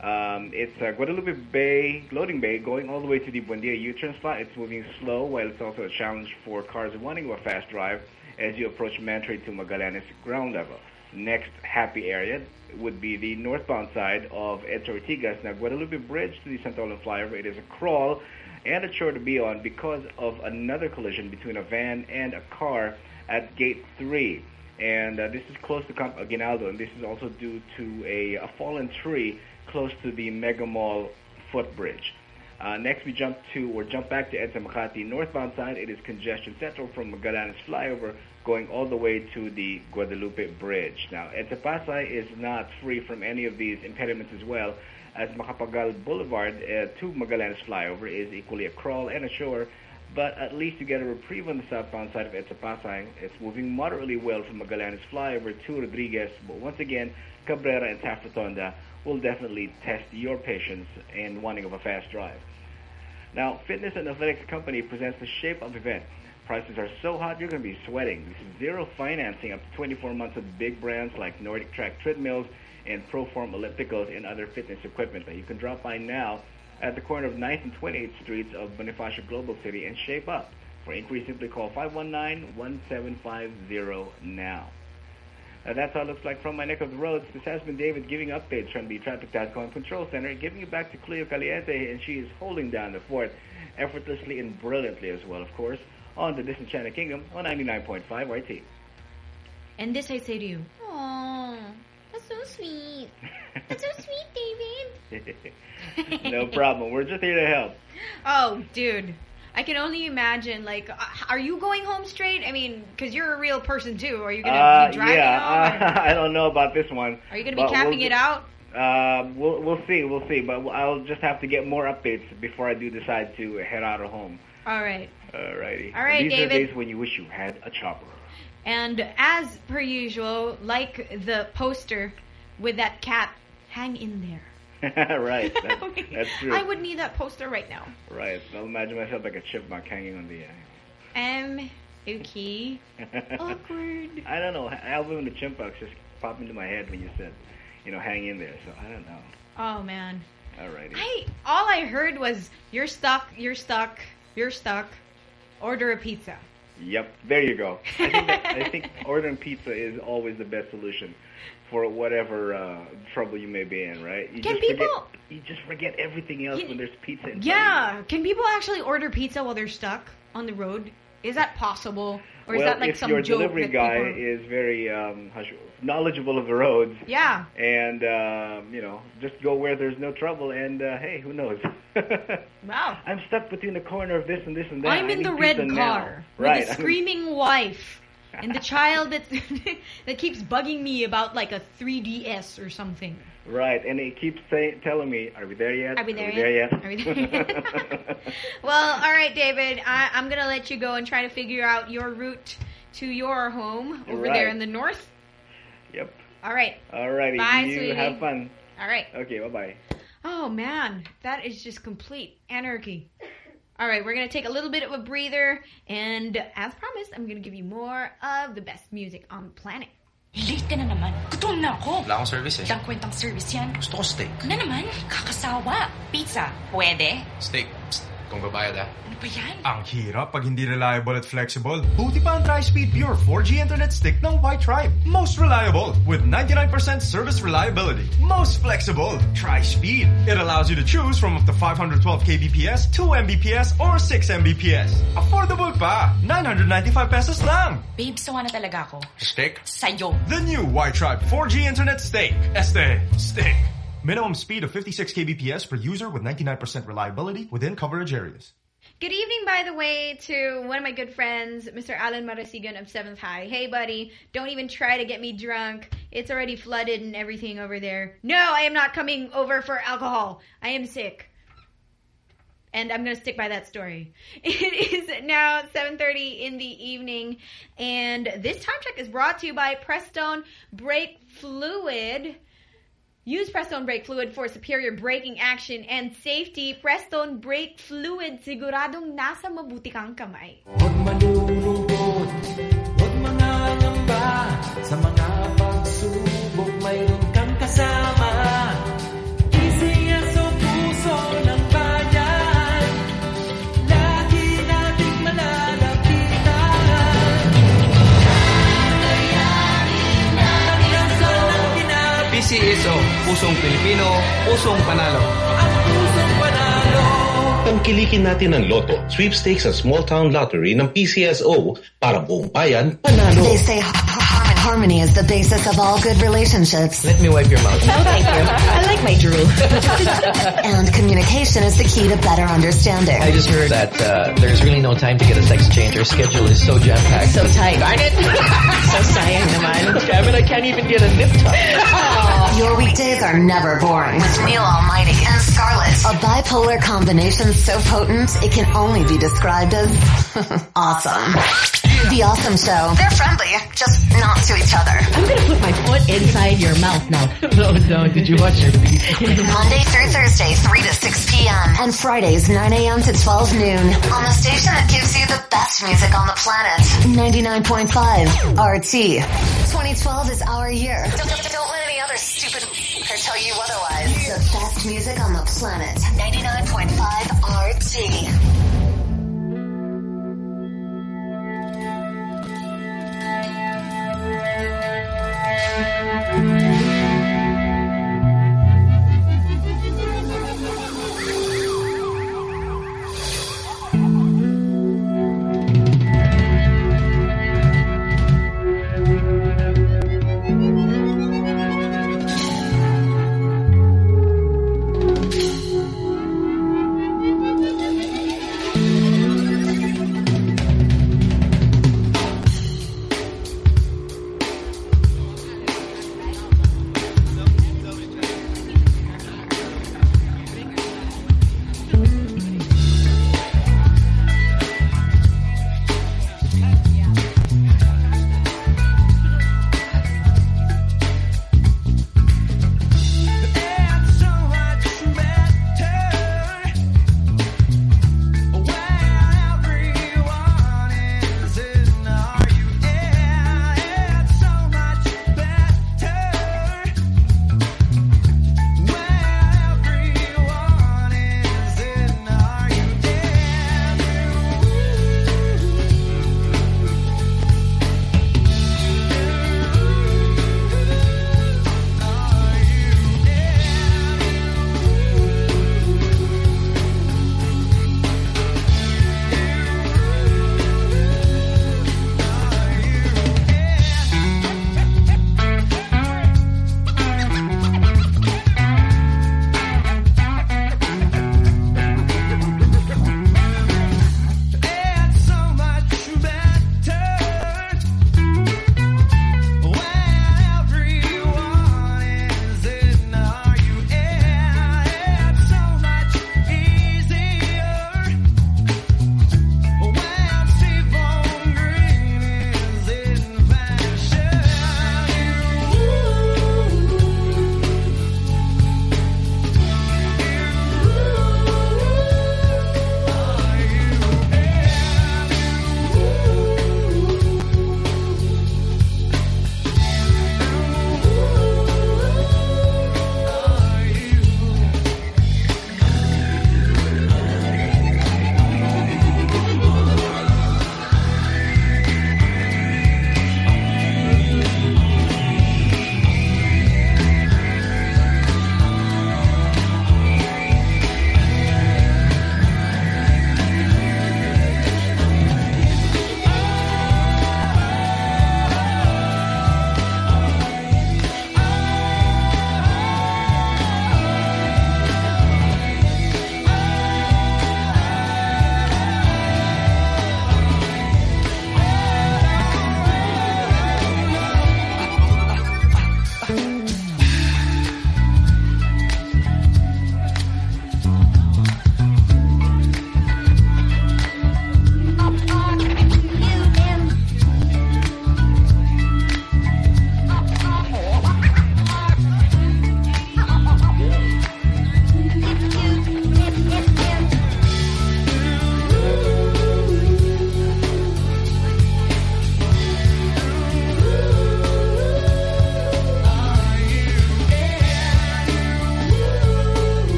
Um, it's uh, Guadalupe Bay, loading bay, going all the way to the Buendia U-turn slot. It's moving slow, while it's also a challenge for cars wanting a fast drive as you approach Mantrade to Magallanes ground level. Next happy area would be the northbound side of Edsa Ortigas. Now Guadalupe Bridge to the Santolan flyover. It is a crawl and a chore to be on because of another collision between a van and a car at gate 3. And uh, this is close to Camp Aguinaldo, and this is also due to a, a fallen tree close to the Mega Mall footbridge. Uh, next, we jump to or jump back to Edsa Makati northbound side. It is congestion central from Magallanes flyover going all the way to the Guadalupe Bridge. Now, Edsa Pasay is not free from any of these impediments as well, as Macapagal Boulevard uh, to Magallanes flyover is equally a crawl and a shore, but at least you get a reprieve on the southbound side of Edsa. It's moving moderately well from Magallanes flyover to Rodriguez, but once again, Cabrera and Taft Rotonda will definitely test your patience in wanting of a fast drive. Now, Fitness and Athletics Company presents the Shape Up event. Prices are so hot you're going to be sweating. Zero financing up to 24 months of big brands like Nordic Track treadmills and Proform ellipticals and other fitness equipment. Now, you can drop by now at the corner of 9th and 28th Streets of Bonifacio Global City and shape up. For inquiries, simply call 519-1750 now. Now, that's how it looks like from my neck of the roads. This has been David giving updates from the Traffic.com Control Center, giving it back to Cleo Caliente, and she is holding down the fort effortlessly and brilliantly as well, of course, on the Disenchanted Kingdom on 99.5 RT. And this I say to you. Aww, that's so sweet. That's so sweet, David. no problem. We're just here to help. Oh, dude. I can only imagine, like, uh, are you going home straight? I mean, because you're a real person, too. Are you going to Uh, be driving yeah, home? uh, I don't know about this one. Are you going to be capping we'll, it out? Uh, we'll we'll see, we'll see. But I'll just have to get more updates before I do decide to head out of home. All right. Alrighty. All right, These are the David. days when you wish you had a chopper. And as per usual, like the poster with that cat, hang in there. right. That, that's true. I would need that poster right now. Right. I'll imagine myself like a chipmunk hanging on the. Um, okay. Awkward. I don't know. Alvin and the Chipmunks just popped into my head when you said, you know, hang in there. So I don't know. Oh man. Alrighty. I all I heard was you're stuck, you're stuck, you're stuck. Order a pizza. Yep, there you go. I think, that, I think ordering pizza is always the best solution for whatever uh, trouble you may be in, right? You Can just people- forget, you just forget everything else when there's pizza. In Yeah. Can people actually order pizza while they're stuck on the road? Is that possible, or is well, that like if some your joke delivery guy people- is very um, knowledgeable of the roads, Yeah. and um, you know, just go where there's no trouble, and uh, hey, who knows? Wow. I'm stuck between the corner of this and this and that. I'm in the red car now. right? with a screaming wife and the child that that keeps bugging me about like a 3DS or something. Right, and it keeps say, telling me, "Are we there yet? Are we there yet? yet? Are we there yet?" Well, all right, David. I, I'm gonna let you go and try to figure out your route to your home over Right. there in the north. Yep. All right. Alrighty, Bye, you sweetie. have fun. All right. Okay, bye bye. Oh man, that is just complete anarchy. All right, we're going to take a little bit of a breather, and as promised, I'm going to give you more of the best music on the planet. Late ka na naman. Gutom na ako. Wala akong service eh. Dang kwentang service yan. Gusto ko steak. Na naman, kakasawa. Pizza, pwede? Steak. Psst. Kung babayad ah. Ano ba yan? Ang hirap pag hindi reliable at flexible. Buti pa ang Tri-Speed Pure 4G Internet Stick ng WiTribe. Most reliable with 99% service reliability. Most flexible. Tri-Speed. It allows you to choose from up to 512 kbps, 2 mbps, or 6 mbps. Affordable pa. 995 pesos lang. Babe, sawa na talaga ako. Steak? Sa'yo. The new WiTribe 4G Internet Stick. Este. Stick. Minimum speed of 56 kbps per user with 99% reliability within coverage areas. Good evening, by the way, to one of my good friends, Mr. Alan Marasigan of 7th High. Hey, buddy, don't even try to get me drunk. It's already flooded and everything over there. No, I am not coming over for alcohol. I am sick. And I'm going to stick by that story. It is now 7.30 in the evening, and this time check is brought to you by Prestone Brake Fluid. Use Prestone Brake Fluid for superior braking action and safety. Prestone Brake Fluid, siguradong nasa mabuti kang kamay. Huwag malulungkot, huwag Sa mga pagsubok mayroon kang kasama PCSO, Pusong Pilipino, Pusong Panalo. Tangkilikin natin ang loto, sweepstakes at small town lottery ng PCSO para buong bayan panalo. They say har- har- harmony is the basis of all good relationships. Let me wipe your mouth. No, thank you. I like my drool. and communication is the key to better understanding. I just heard that uh, there's really no time to get a sex change. Our schedule is so jam-packed. So tight. Darn it! so sayang naman. Damn it, I can't even get a nip tuck. Your weekdays are never boring. With Neil Almighty and Scarlett. A bipolar combination so potent, it can only be described as awesome. The Awesome Show. They're friendly, just not to each other. I'm gonna put my foot inside your mouth now. no, no, did you watch your Monday through Thursday, 3 to 6 p.m. And Fridays, 9 a.m. to 12 noon. On the station that gives you the best music on the planet. 99.5 RT. 2012 is our year. Don't, don't let any stupid f***er tell you otherwise. The best music on the planet. 99.5 RT.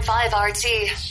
99.5 RT.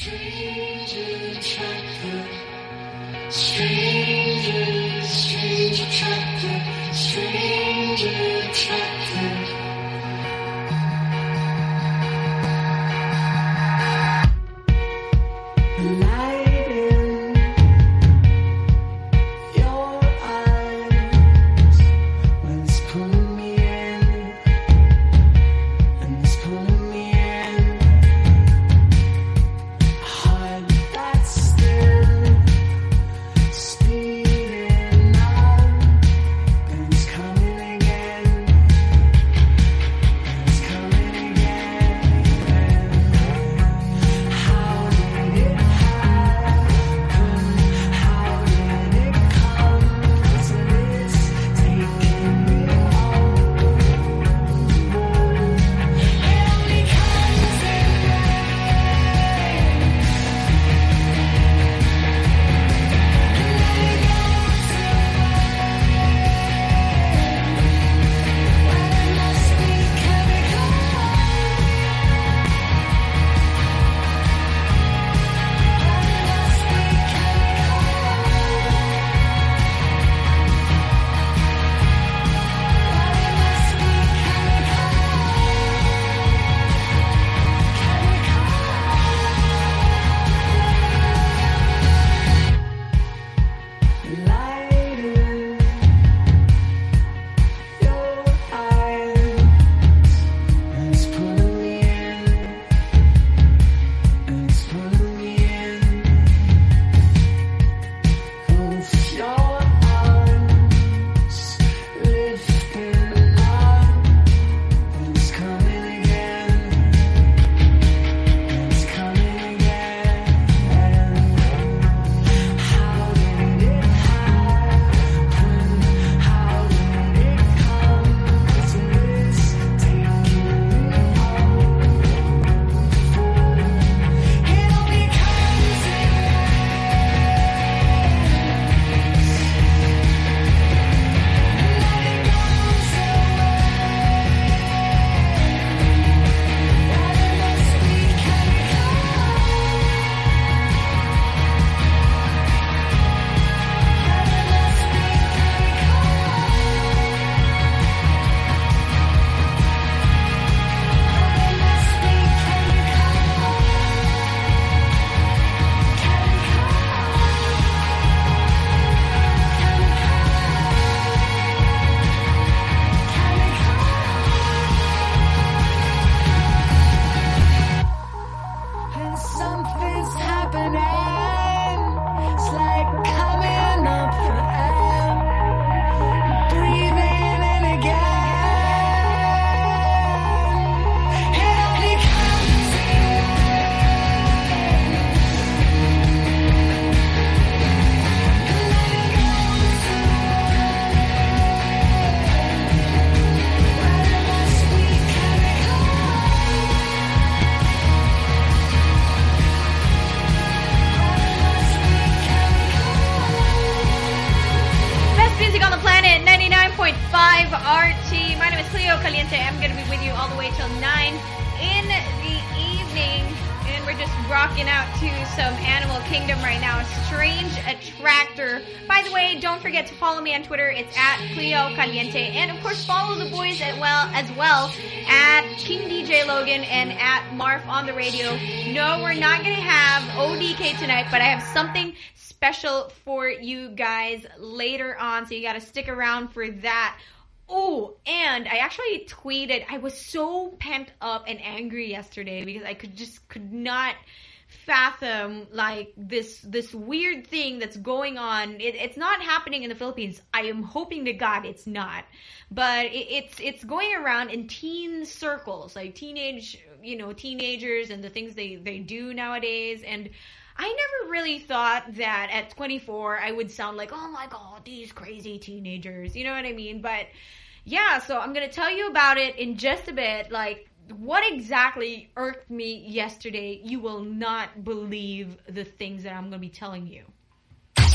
Logan and at Marv on the radio. No, we're not going to have ODK tonight, but I have something special for you guys later on, so you got to stick around for that. Oh, and I actually tweeted. I was so pent up and angry yesterday because I could just could not fathom like this this weird thing that's going on. It, it's not happening in the Philippines. I am hoping to God it's not, but it, it's it's going around in teen circles, like teenage you know teenagers and the things they they do nowadays and. I never really thought that at 24 I would sound like, oh my god, these crazy teenagers. You know what I mean? But yeah, so I'm going to tell you about it in just a bit. Like, what exactly irked me yesterday, you will not believe the things that I'm going to be telling you.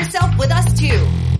yourself with us too.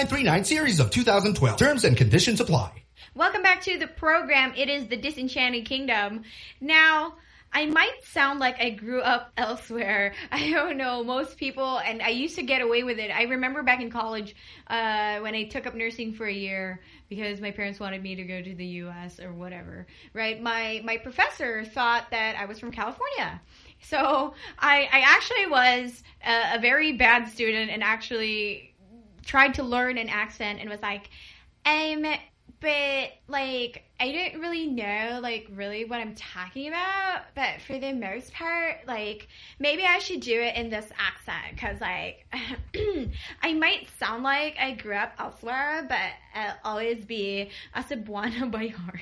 1939 series of 2012. Terms and conditions apply. Welcome back to the program. It is the Disenchanted Kingdom. Now, I might sound like I grew up elsewhere. I don't know. Most people, and I used to get away with it. I remember back in college uh, when I took up nursing for a year because my parents wanted me to go to the U.S. or whatever. Right? My my professor thought that I was from California. So I, I actually was a, a very bad student and actually tried to learn an accent and was like, um, but like I don't really know like really what I'm talking about. But for the most part, like maybe I should do it in this accent because like I might sound like I grew up elsewhere, but I'll always be a Cebuana by heart.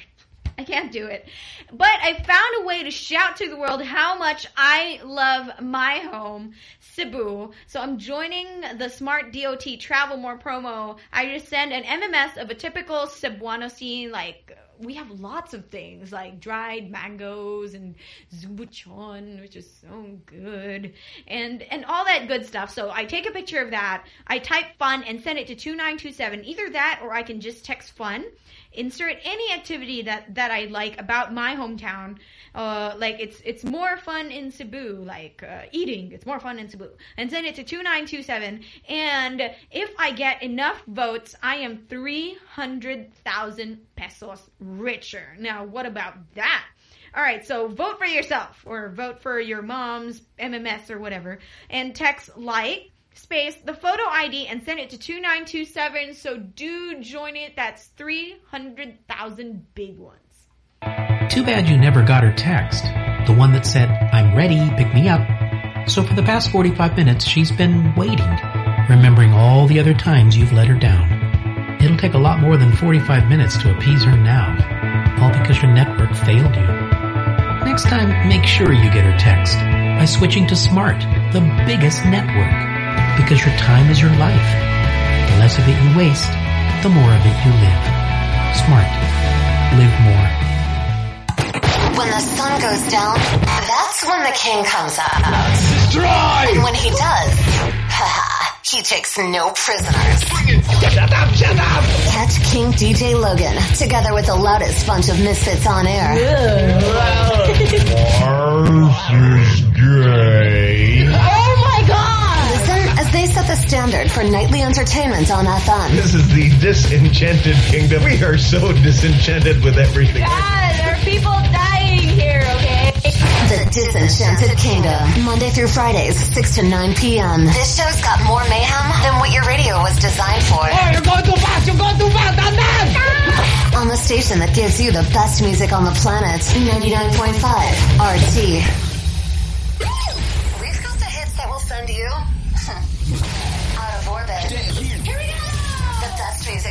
I can't do it. But I found a way to shout to the world how much I love my home, Cebu. So I'm joining the Smart DOT Travel More promo. I just send an MMS of a typical Cebuano scene, like we have lots of things like dried mangoes and zumbuchon, which is so good, and and all that good stuff. So I take a picture of that, I type fun and send it to two nine two seven. Either that or I can just text fun insert any activity that that I like about my hometown. Uh, like it's it's more fun in Cebu, like uh, eating. It's more fun in Cebu, and send it to two nine two seven. And if I get enough votes, I am three hundred thousand pesos richer. Now, what about that? All right, so vote for yourself or vote for your mom's MMS or whatever, and text like space the photo ID and send it to 2927. So do join it. That's 300,000 big ones. Too bad you never got her text. The one that said, I'm ready, pick me up. So for the past 45 minutes, she's been waiting, remembering all the other times you've let her down. It'll take a lot more than 45 minutes to appease her now, all because your network failed you. Next time, make sure you get her text by switching to Smart, the biggest network because your time is your life. The less of it you waste, the more of it you live. Smart. Live more. When the sun goes down, that's when the king comes out. Destroy! And when he does, haha, he takes no prisoners. Shut up, shut up! Catch King DJ Logan together with the loudest bunch of misfits on air. Mars is gay. The standard for nightly entertainment on FM. This is the Disenchanted Kingdom. We are so disenchanted with everything. God, there are people dying here, okay? The Disenchanted Kingdom. Monday through Fridays, 6 to 9 p.m. This show's got more mayhem than what your radio was designed for. Oh, you're going too fast! You're going too fast! I'm mad! On the station that gives you the best music on the planet, 99.5 RT. We've got the hits that will send you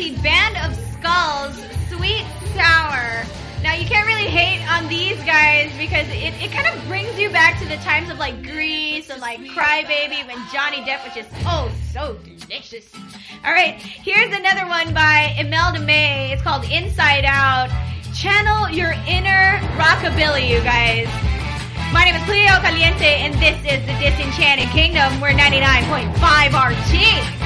guaranteed. Band of Skulls, Sweet Sour. Now you can't really hate on these guys because it, it kind of brings you back to the times of like Grease and like Crybaby when Johnny Depp was just oh so delicious. All right, here's another one by Imelda May. It's called Inside Out. Channel your inner rockabilly, you guys. My name is Cleo Caliente, and this is the Disenchanted Kingdom. We're 99.5 RT.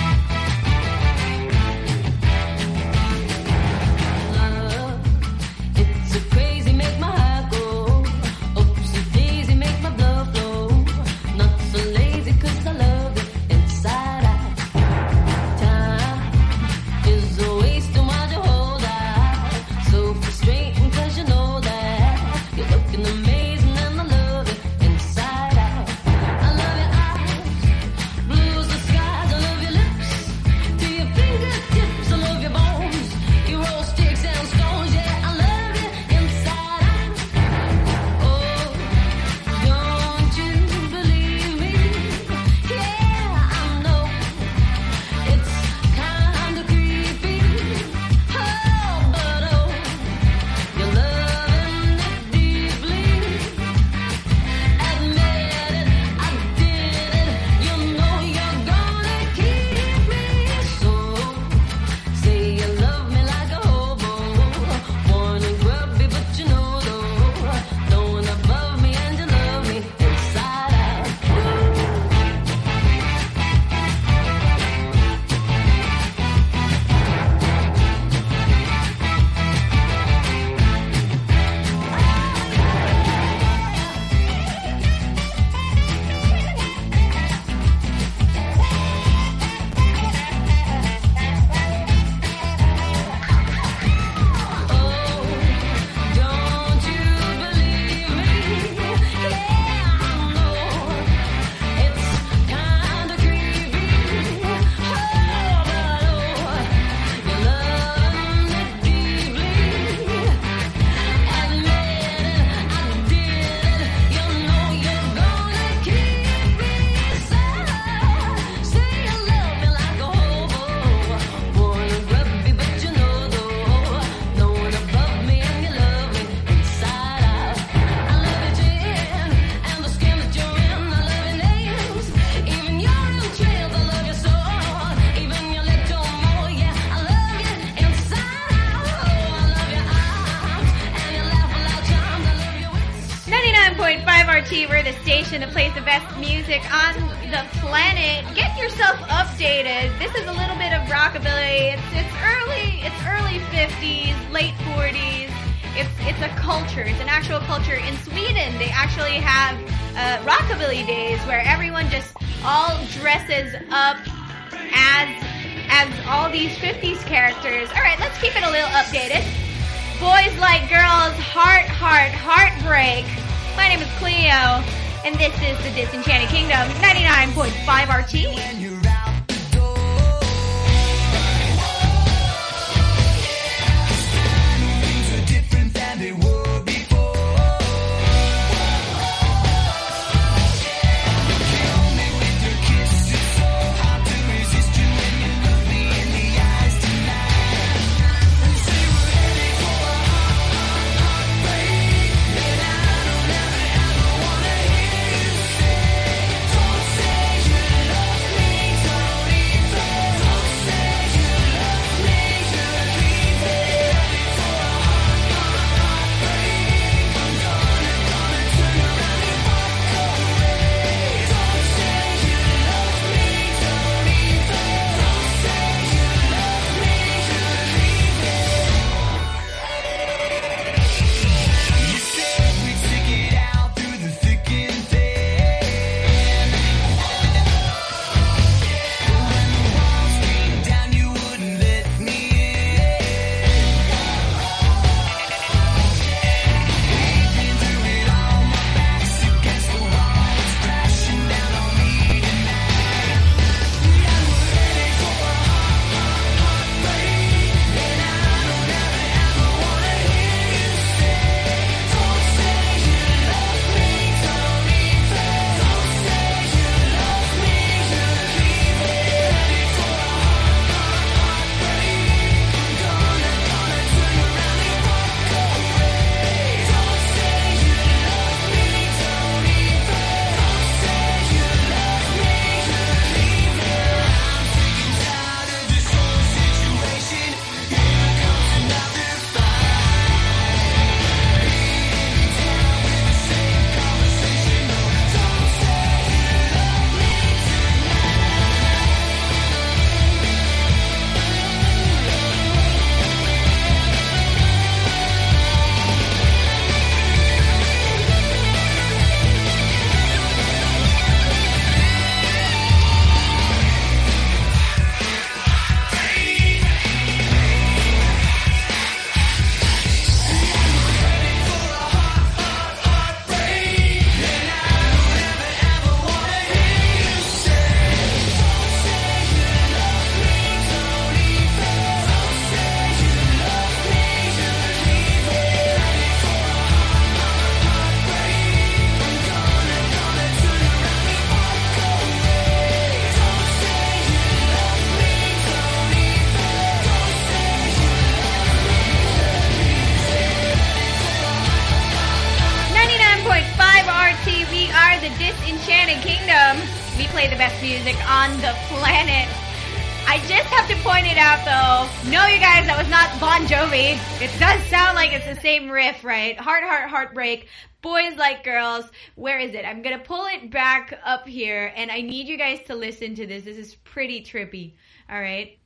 Though. No, you guys, that was not Bon Jovi. It does sound like it's the same riff, right? Heart, heart, heartbreak. Boys like girls. Where is it? I'm gonna pull it back up here and I need you guys to listen to this. This is pretty trippy. Alright?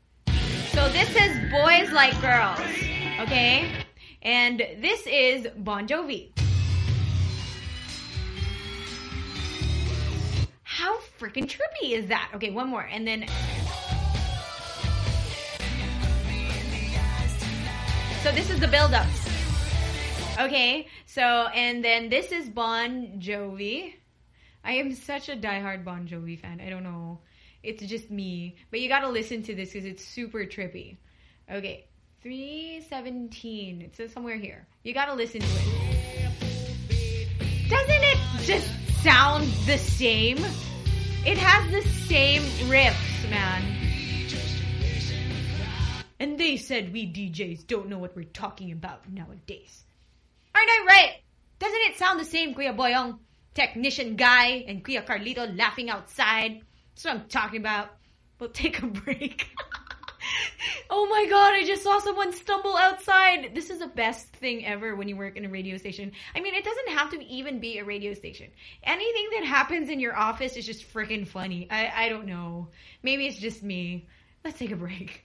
So this is Boys Like Girls. Okay? And this is Bon Jovi. How freaking trippy is that? Okay, one more. And then. So this is the build up. Okay, so, and then this is Bon Jovi. I am such a diehard Bon Jovi fan. I don't know. It's just me. But you gotta listen to this because it's super trippy. Okay, 317. It says somewhere here. You gotta listen to it. Doesn't it just sound the same? It has the same riffs, man. And they said we DJs don't know what we're talking about nowadays. Aren't I right? Doesn't it sound the same, Kuya Boyong? Technician guy and Kuya Carlito laughing outside. That's what I'm talking about. We'll take a break. Oh my god, I just saw someone stumble outside. This is the best thing ever when you work in a radio station. I mean, it doesn't have to even be a radio station. Anything that happens in your office is just freaking funny. I, I don't know. Maybe it's just me. Let's take a break.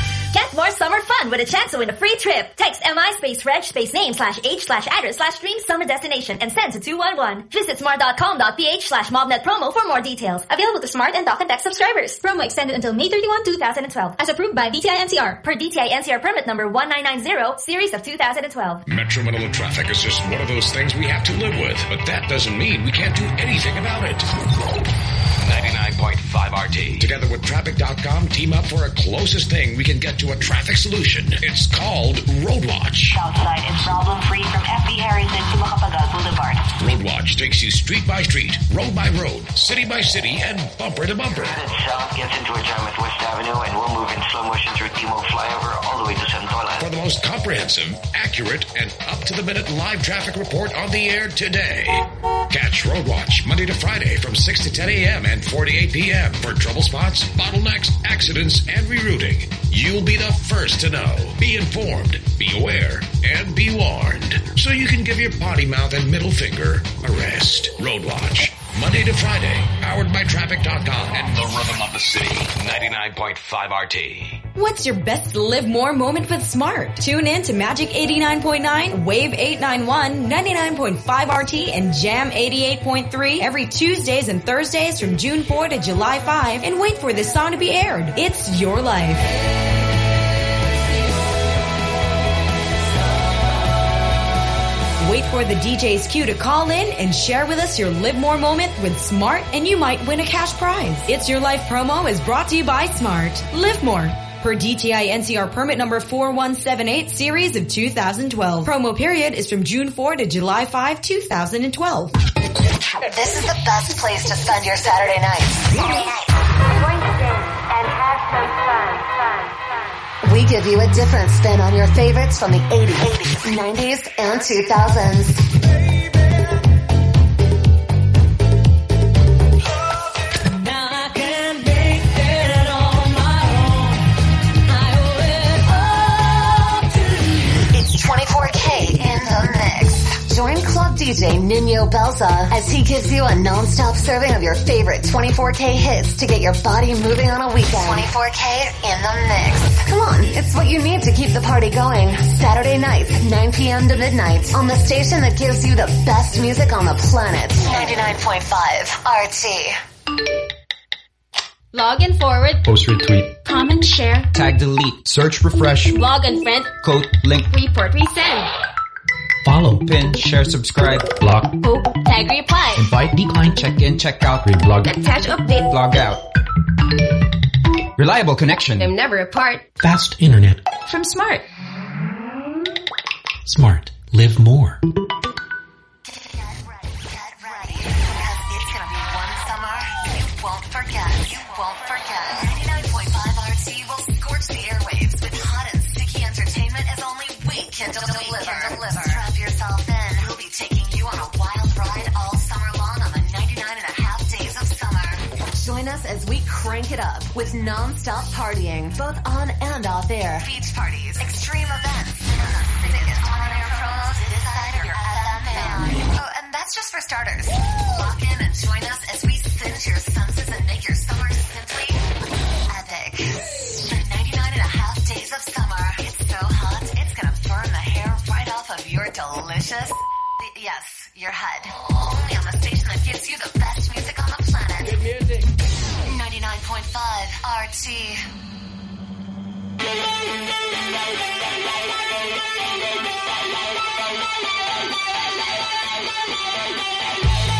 Get more summer fun with a chance to win a free trip. Text MI space reg space name slash age slash address slash dream summer destination and send to 211. Visit smart.com.ph slash mobnet promo for more details. Available to smart and Talk 'N Text subscribers. Promo extended until May 31, 2012. As approved by DTI NCR. Per DTI NCR permit number 1990 series of 2012. Metro Manila traffic is just one of those things we have to live with, but that doesn't mean we can't do anything about it. 99.5 RT. Together with Traffic.com, team up for a closest thing we can get to a traffic solution. It's called Roadwatch. Southside is problem-free from FB Harrison to Macapagal Boulevard. Roadwatch takes you street by street, road by road, city by city, and bumper to bumper. South gets into a jam at West Avenue and we'll move in slow motion through Timog Flyover all the way to Santolan. For the most comprehensive, accurate, and up-to-the-minute live traffic report on the air today. Catch Roadwatch Monday to Friday from 6 to 10 a.m. and 4 to 8 p.m. for trouble spots, bottlenecks, accidents, and rerouting. You'll be the first to know. Be informed, be aware, and be warned. So you can give your potty mouth and middle finger a rest. Roadwatch. Monday to Friday, powered by Traffic.com and the rhythm of the city. 99.5 RT. What's your best live more moment with Smart? Tune in to Magic 89.9, Wave 891, 99.5 RT, and Jam 88.3 every Tuesdays and Thursdays from June 4 to July 5 and wait for this song to be aired. It's your life. Wait for the DJ's cue to call in and share with us your Live More moment with Smart and you might win a cash prize. It's Your Life promo is brought to you by Smart. Live More. Per DTI NCR permit number 4178 series of 2012. Promo period is from June 4 to July 5, 2012. This is the best place to spend your Saturday nights. We give you a different spin on your favorites from the 80s, 90s, and 2000s. Join Club DJ Nino Belza as he gives you a non-stop serving of your favorite 24K hits to get your body moving on a weekend. 24K in the mix. Come on, it's what you need to keep the party going. Saturday nights, 9 p.m. to midnight on the station that gives you the best music on the planet. 99.5 RT. Log and forward. Post retweet. Comment, share. Tag delete. Search refresh. Log and friend. Code link. Report, resend. Follow. Pin. Share. Subscribe. Block. Hope. Tag, reply. Invite. Decline. Check in. Check out. Reblog. Attach, update. Log out. Reliable connection. I'm never apart. Fast internet. From Smart. Smart. Live more. won't us as we crank it up with non-stop partying, both on and off air. Beach parties, extreme events, sickest on-air promos this side of your FM. Oh, and that's just for starters. Lock in and join us as we singe your senses and make your summer simply epic. For 99 and a half days of summer, it's so hot, it's gonna burn the hair right off of your delicious, yes, your head. Only on the station that gives you the best music on the planet. Good music. 99.5 RT.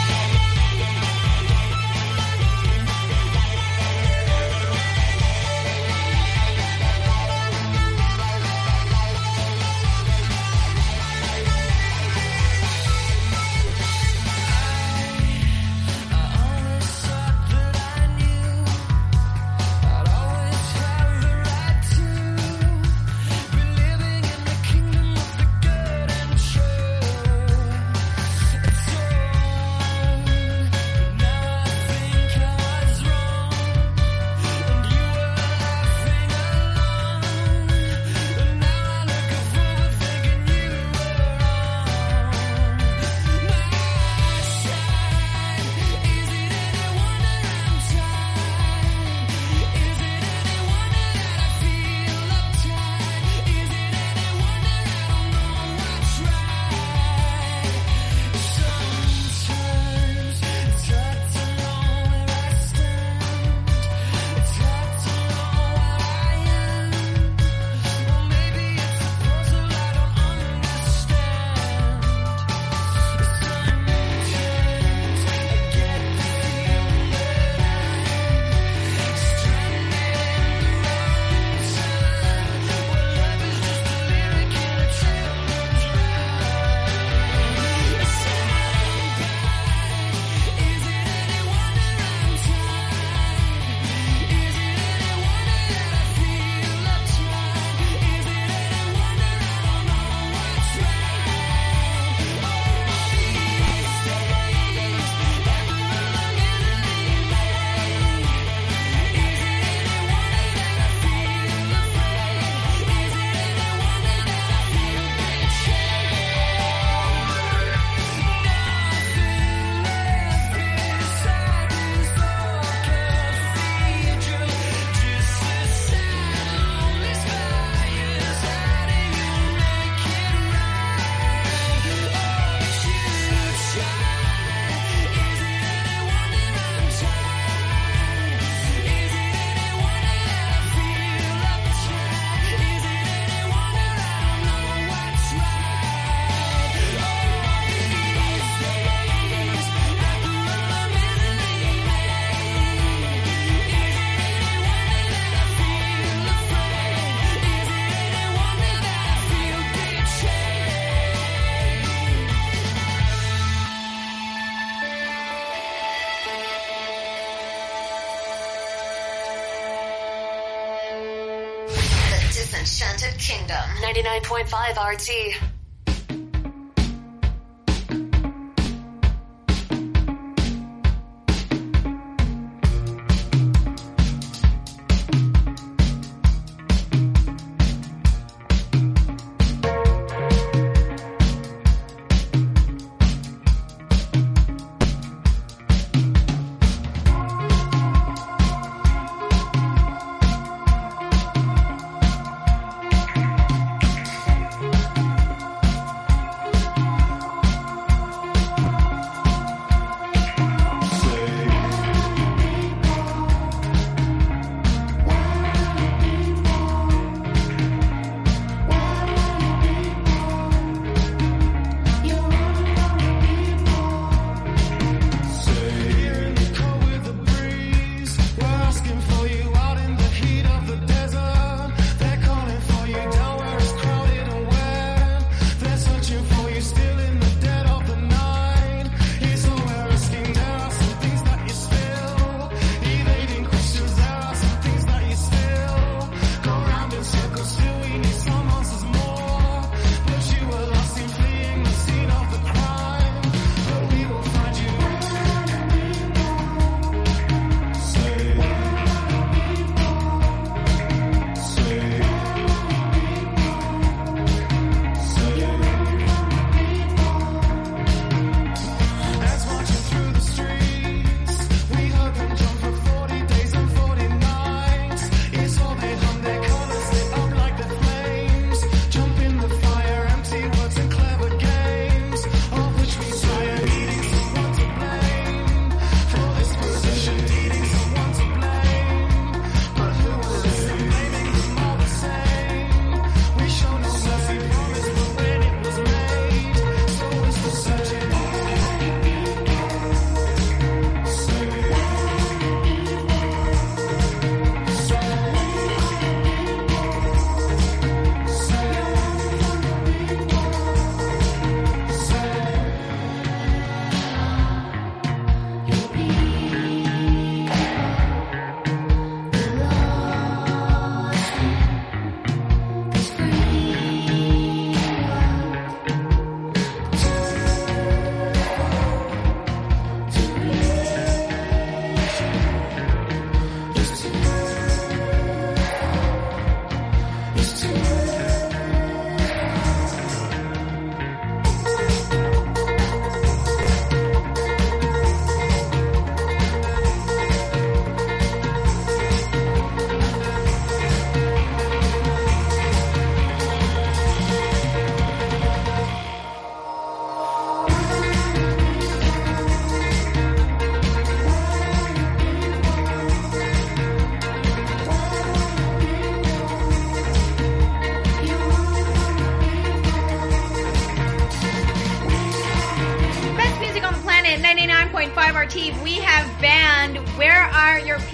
99.5 RT.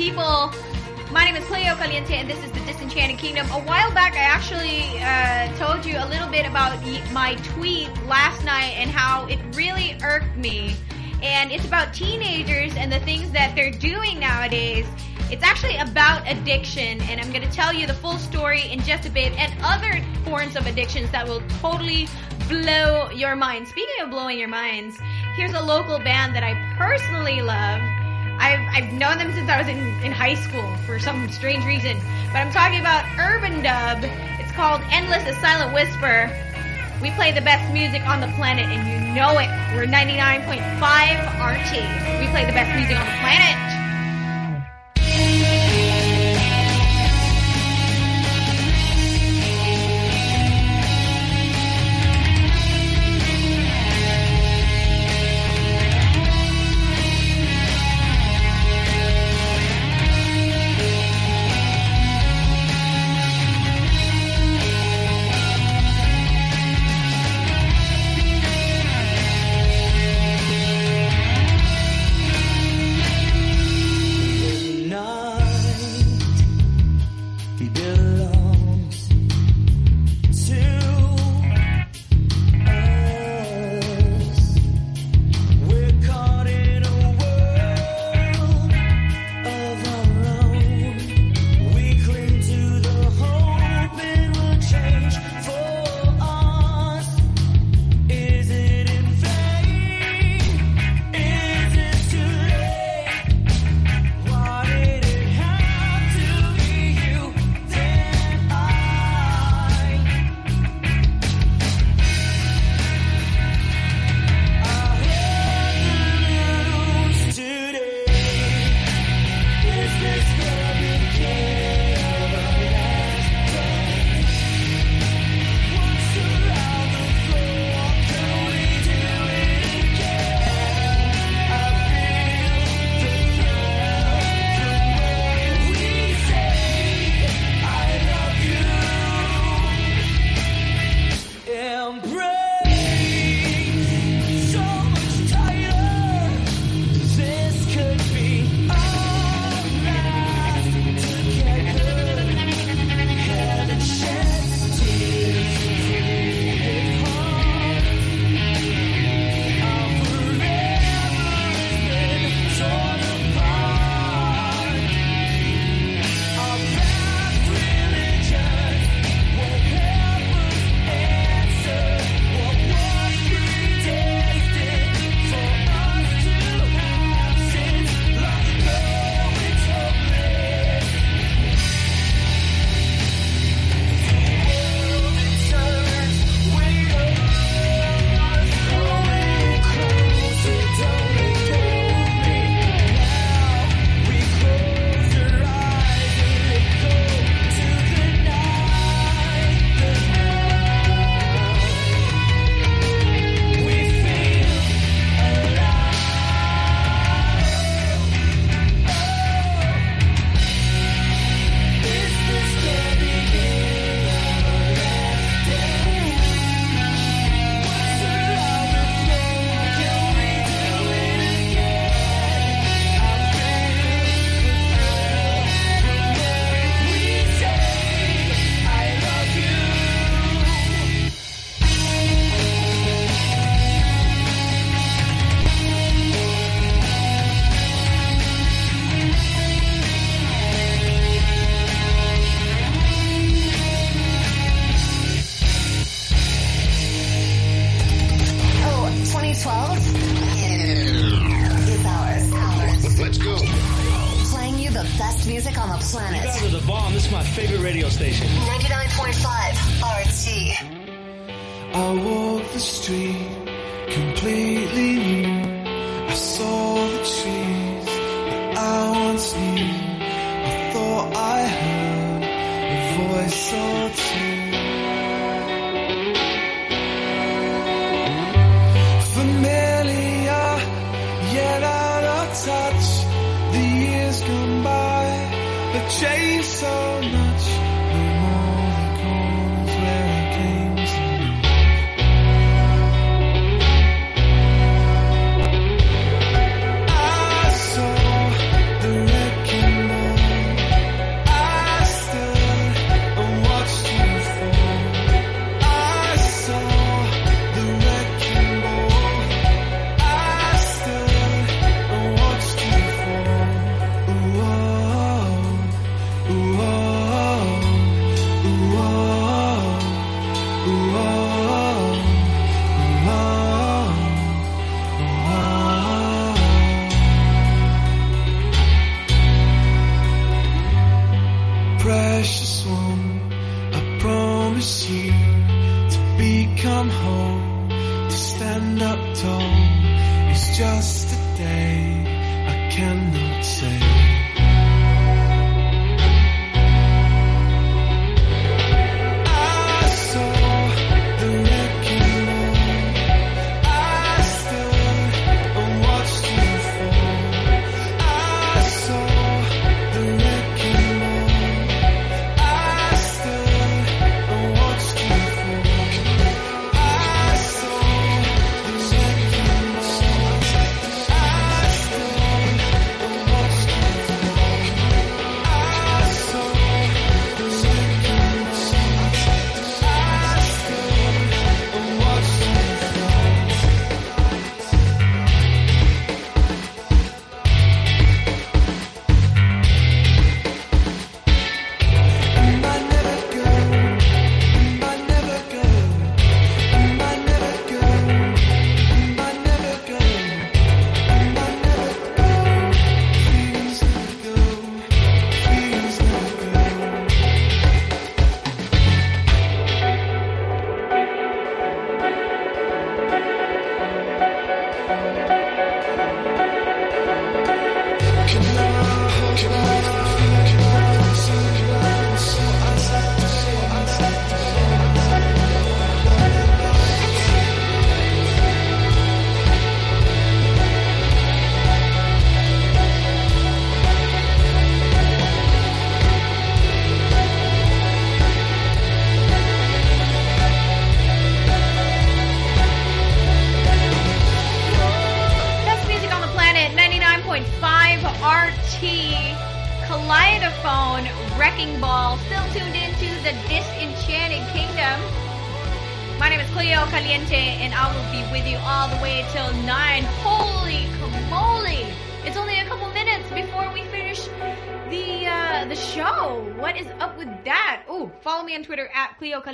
People? My name is Cleo Caliente, and this is the Disenchanted Kingdom. A while back, I actually uh, told you a little bit about my tweet last night and how it really irked me. And it's about teenagers and the things that they're doing nowadays. It's actually about addiction, and I'm going to tell you the full story in just a bit, and other forms of addictions that will totally blow your mind. Speaking of blowing your minds, here's a local band that I personally love. I've, I've known them since I was in, in high school for some strange reason. But I'm talking about Urbandub. It's called Endless a Silent Whisper. We play the best music on the planet, and you know it. We're 99.5 RT. We play the best music on the planet.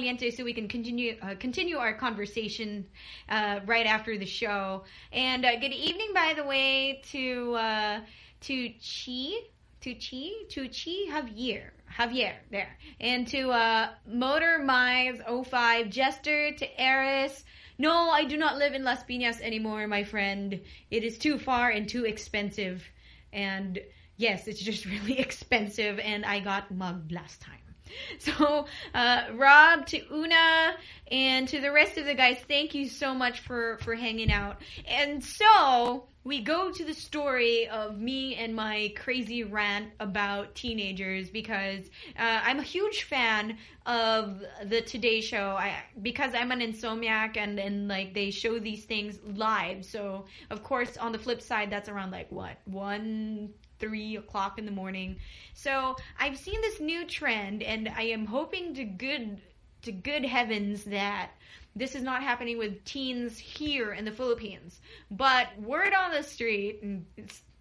Caliente so we can continue uh, continue our conversation uh, right after the show. And uh, good evening, by the way, to uh, to Chi, to Chi, to Chi Javier. Javier, there. And to uh, Motor Mize 05, Jester, to Eris. No, I do not live in Las Piñas anymore, my friend. It is too far and too expensive. And yes, it's just really expensive, and I got mugged last time. So, uh, Rob, to Una, and to the rest of the guys, thank you so much for, for hanging out. And so, we go to the story of me and my crazy rant about teenagers because uh, I'm a huge fan of the Today Show. I because I'm an insomniac and and like they show these things live. So of course, on the flip side, that's around like what one three o'clock in the morning. So I've seen this new trend, and I am hoping to good to good heavens that this is not happening with teens here in the Philippines. But word on the street, and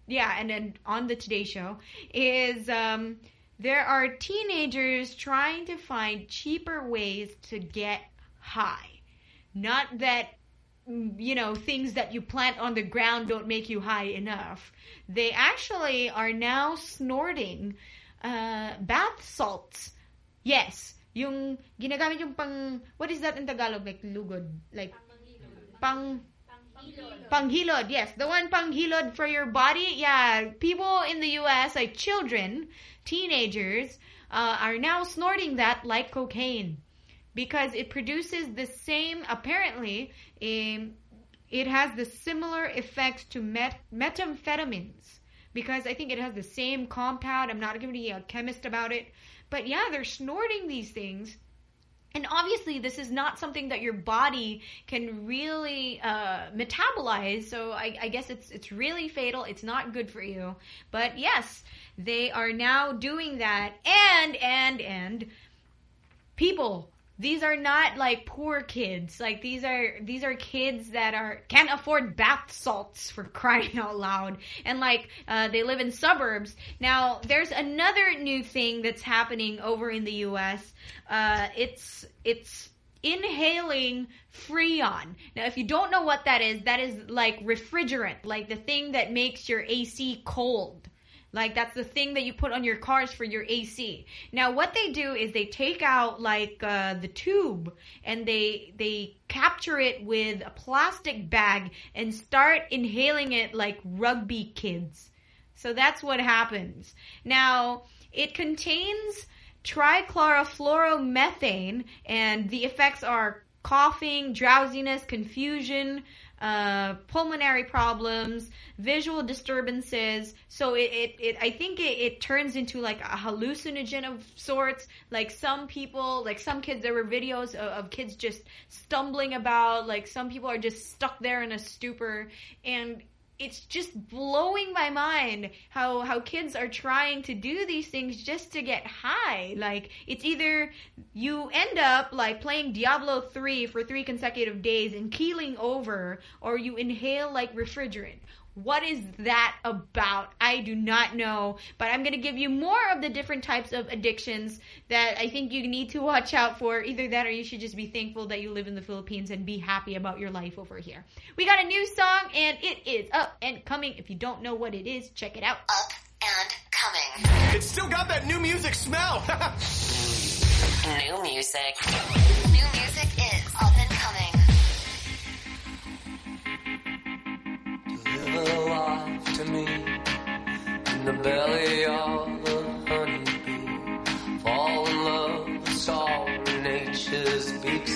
yeah, and then on the Today Show is um, there are teenagers trying to find cheaper ways to get high. Not that you know things that you plant on the ground don't make you high enough. They actually are now snorting uh, bath salts. Yes, yung ginagamit yung pang what is that in Tagalog? Like lugod? Like pang panghilod. Yes. The one panghilod for your body? Yeah. People in the US like children teenagers uh, are now snorting that like cocaine because it produces the same apparently um, it has the similar effects to met- methamphetamines because I think it has the same compound. I'm not going to be a chemist about it. But yeah, they're snorting these things. And obviously, this is not something that your body can really uh, metabolize. So I, I guess it's it's really fatal. It's not good for you. But yes, they are now doing that. And and and people these are not like poor kids. Like these are these are kids that are can't afford bath salts for crying out loud. And like uh, they live in suburbs. Now there's another new thing that's happening over in the us uh, it's it's inhaling freon. Now if you don't know what that is that is like refrigerant. Like the thing that makes your ac cold like that's the thing that you put on your cars for your AC. Now what they do is they take out like uh, the tube and they they capture it with a plastic bag and start inhaling it like rugby kids. So that's what happens. Now it contains trichlorofluoromethane and the effects are coughing, drowsiness, confusion, uh, pulmonary problems, visual disturbances. So it, it, it I think it, it turns into like a hallucinogen of sorts. Like some people, like some kids, there were videos of, of kids just stumbling about. Like some people are just stuck there in a stupor. And it's just blowing my mind how how kids are trying to do these things just to get high. Like it's either you end up like playing Diablo 3 for 3 consecutive days and keeling over or you inhale like refrigerant what is that about? I do not know, but I'm going to give you more of the different types of addictions that I think you need to watch out for. Either that or you should just be thankful that you live in the Philippines and be happy about your life over here. We got a new song and it is up and coming. If you don't know what it is, check it out. Up and coming. It's still got that new music smell. New music. New music Life to me in the belly of a honeybee. Fall in love with when nature's beak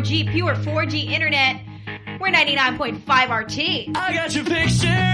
4G, pure 4G internet. We're 99.5 RT. I got your picture,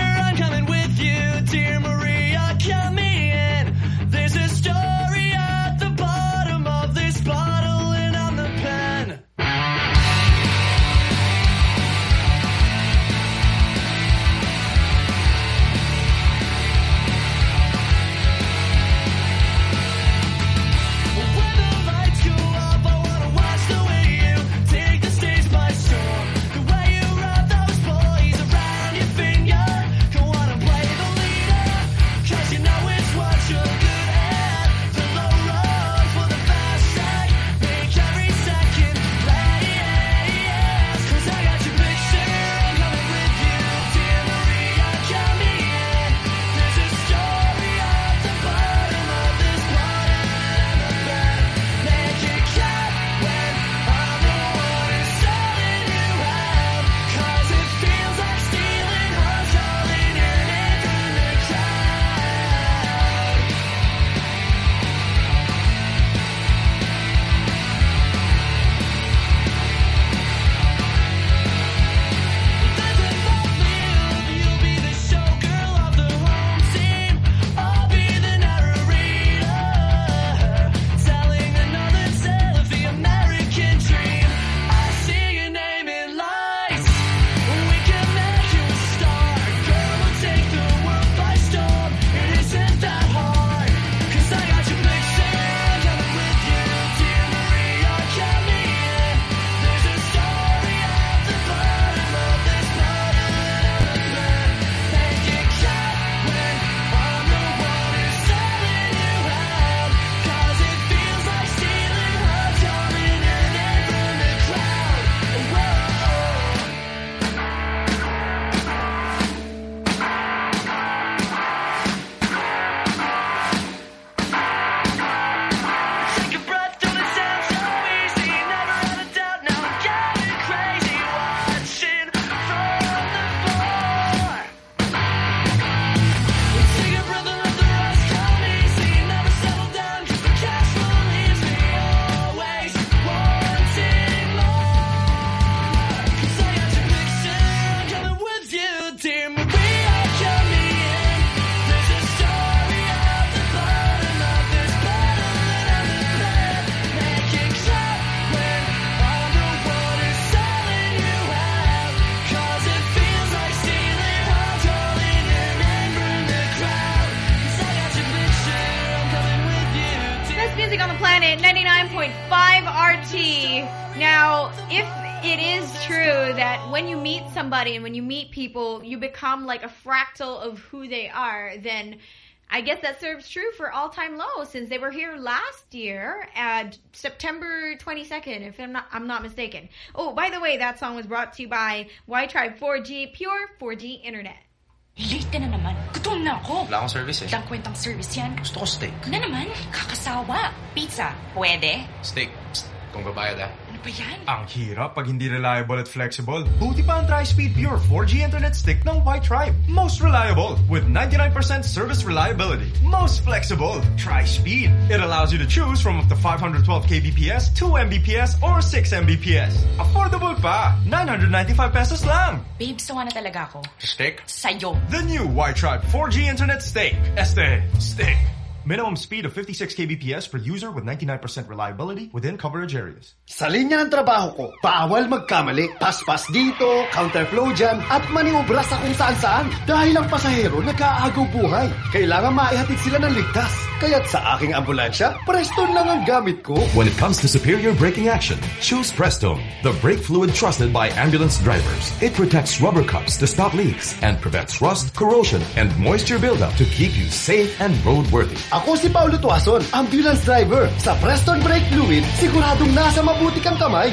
people, you become like a fractal of who they are, then I guess that serves true for All Time Low since they were here last year at September 22nd, if I'm not, I'm not mistaken. Oh, by the way, that song was brought to you by WiTribe 4G, pure 4G internet. Late na naman. Gutom na ako. Wala akong service eh. Walang kwentang service yan. Gusto ko steak. Na naman? Kakasawa. Pizza. Pwede? Steak. Psst. Kung babayad ah. Ano ba yan? Ang hirap pag hindi reliable at flexible. Buti pa ang Tri-Speed Pure 4G Internet Stick ng WiTribe. Most reliable with 99% service reliability. Most flexible. Tri-Speed. It allows you to choose from up to 512 kbps, 2 mbps, or 6 mbps. Affordable pa. 995 pesos lang. Babe, sawa na talaga ako. Stick? Sa'yo. The new WiTribe 4G Internet Stick. Este. Stick. Minimum speed of 56 kbps per user with 99% reliability within coverage areas. Sa linya ng trabaho ko, bawal magkamali. Paspas dito, counterflow dyan, at maniobra sa kung saan-saan. Dahil ang pasahero nag-aagaw buhay. Kailangan maihatid sila ng ligtas. Kaya't sa aking ambulansya, Prestone lang ang gamit ko. When it comes to superior braking action, choose Prestone, the brake fluid trusted by ambulance drivers. It protects rubber cups to stop leaks and prevents rust, corrosion, and moisture buildup to keep you safe and roadworthy. Ako si Paulo Tuason, ambulance driver. Sa Preston Brake Fluid, siguradong nasa mabuti kang kamay.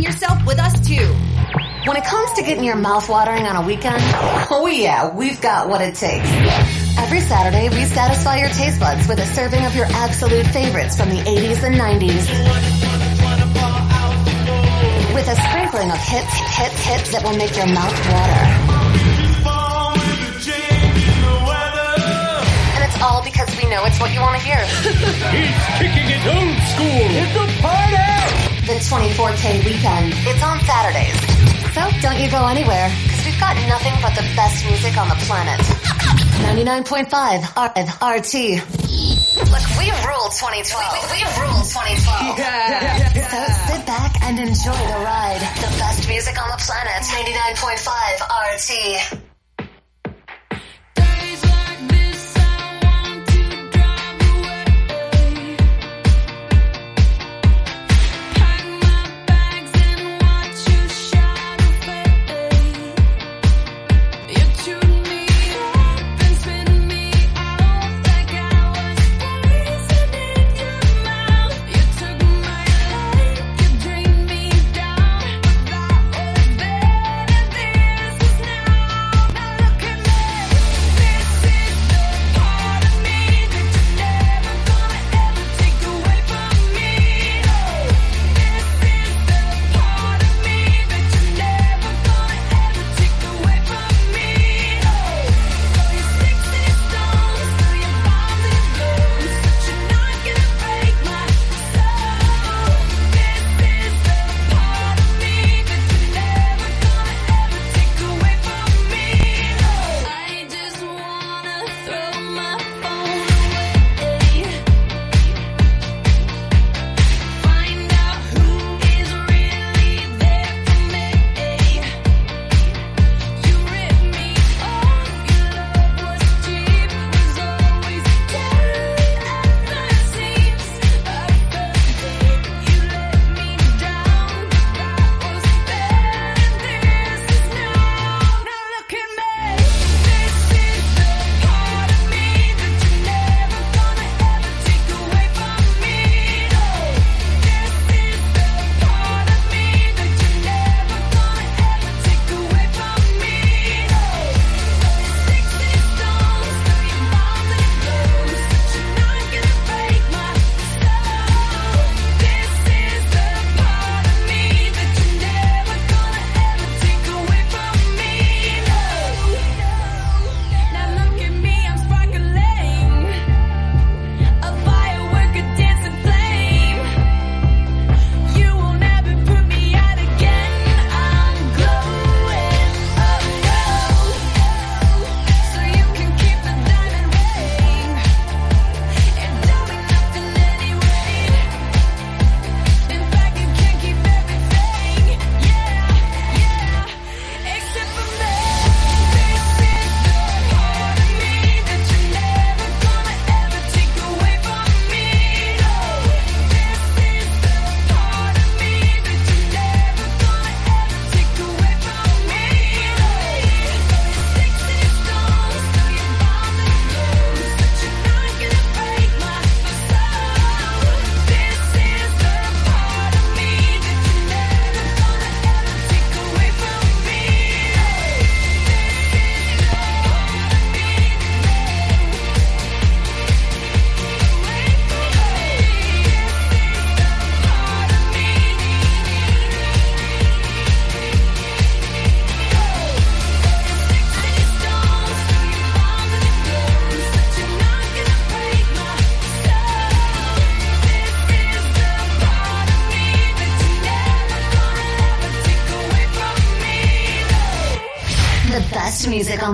yourself with us too. When it comes to getting your mouth watering on a weekend, oh yeah, we've got what it takes. Every Saturday, we satisfy your taste buds with a serving of your absolute favorites from the 80s and 90s. With a sprinkling of hits, hits, hits that will make your mouth water. And it's all because we know it's what you want to hear. He's kicking it old school. It's a party. The 24K weekend. It's on Saturdays. So don't you go anywhere, because we've got nothing but the best music on the planet. 99.5 R- RT. Look, we rule 2012. We, we rule 2012. So sit back and enjoy the ride. The best music on the planet. 99.5 RT.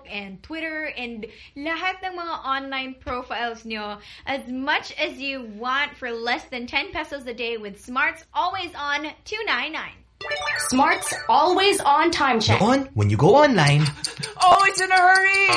Facebook and Twitter and lahat ng mga online profiles nyo as much as you want for less than 10 pesos a day with Smart's Always On 299. Smart's always on time check. Noon, when you go online, always in a hurry.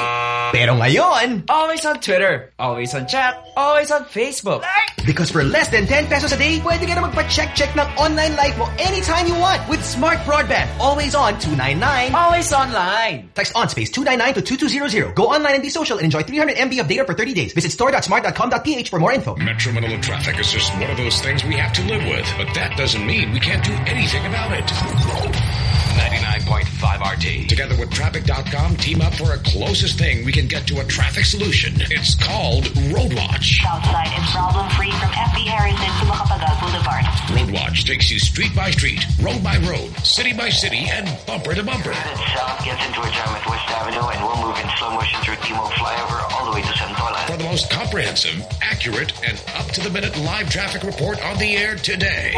Pero ngayon, always on Twitter, always on chat, always on Facebook. Because for less than 10 pesos a day, pwede ka na magpa-check-check ng online life mo anytime you want with Smart Broadband. Always on 299. Always online. Text on space 299 to 2200. Go online and be social and enjoy 300 MB of data for 30 days. Visit store.smart.com.ph for more info. Metro Manila traffic is just one of those things we have to live with, but that doesn't mean we can't do anything about it it. 99.5 RT. Together with Traffic.com, team up for a closest thing we can get to a traffic solution. It's called Roadwatch. Southside is problem-free from FB Harrison to Macapagal Boulevard. Roadwatch takes you street by street, road by road, city by city, and bumper to bumper. South gets into a jam at West Avenue and we'll move in slow motion through Timog Flyover all the way to Santolan. For the most comprehensive, accurate, and up-to-the-minute live traffic report on the air today.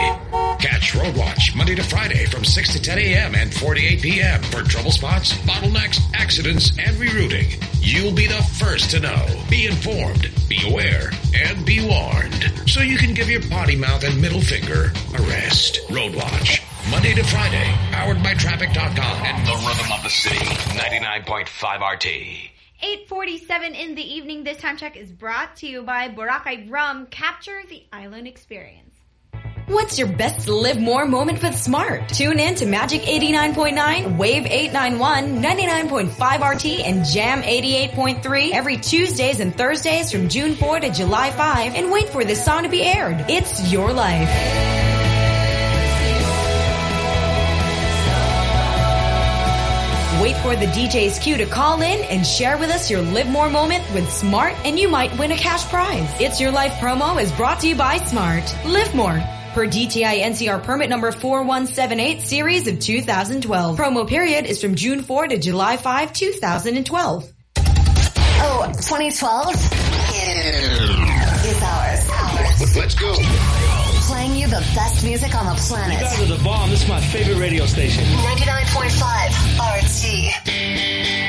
Catch Roadwatch Monday to Friday from 6 to 10 a.m. and 4 to 8 p.m. for trouble spots, bottlenecks, accidents, and rerouting. You'll be the first to know. Be informed, be aware, and be warned. So you can give your potty mouth and middle finger a rest. Roadwatch. Monday to Friday, powered by Traffic.com and the rhythm of the city. 99.5 RT. 847 in the evening. This time check is brought to you by Boracay Rum. Capture the island experience. What's your best live more moment with Smart? Tune in to Magic 89.9, Wave 891, 99.5 RT, and Jam 88.3 every Tuesdays and Thursdays from June 4 to July 5 and wait for this song to be aired. It's your life. Wait for the DJ's cue to call in and share with us your Live More moment with Smart and you might win a cash prize. It's Your Life promo is brought to you by Smart. Live More. Per DTI NCR permit number 4178 series of 2012. Promo period is from June 4 to July 5, 2012. Oh, 2012 is ours. Let's go. Playing you the best music on the planet. You guys are the bomb. This is my favorite radio station. 99.5 RT.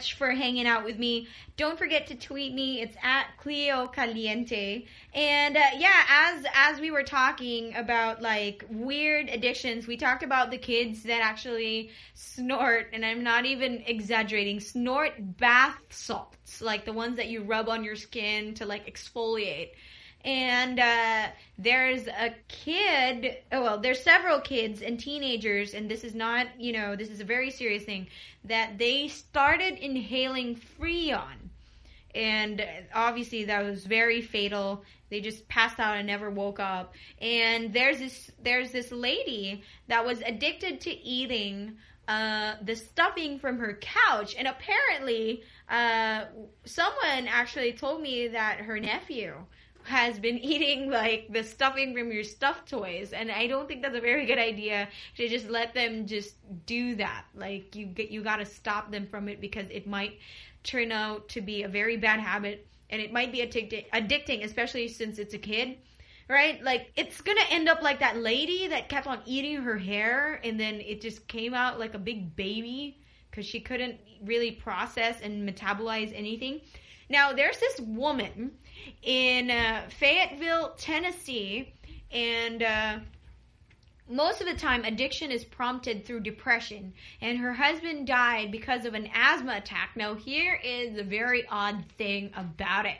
Much for hanging out with me. Don't forget to tweet me. It's at Cleo Caliente. And uh, yeah, as as we were talking about like weird addictions, we talked about the kids that actually snort, and I'm not even exaggerating, snort bath salts, like the ones that you rub on your skin to like exfoliate and uh, there's a kid oh, well there's several kids and teenagers and this is not you know this is a very serious thing that they started inhaling freon. And obviously that was very fatal. They just passed out and never woke up. And there's this there's this lady that was addicted to eating uh, the stuffing from her couch. And apparently uh, someone actually told me that her nephew has been eating like the stuffing from your stuffed toys and I don't think that's a very good idea to just let them just do that. Like you get you got to stop them from it because it might turn out to be a very bad habit and it might be addicting addicting especially since it's a kid right? Like it's gonna end up like that lady that kept on eating her hair and then it just came out like a big baby because she couldn't really process and metabolize anything. Now there's this woman in uh, Fayetteville, Tennessee, and uh, most of the time addiction is prompted through depression, and her husband died because of an asthma attack. Now, here is a very odd thing about it.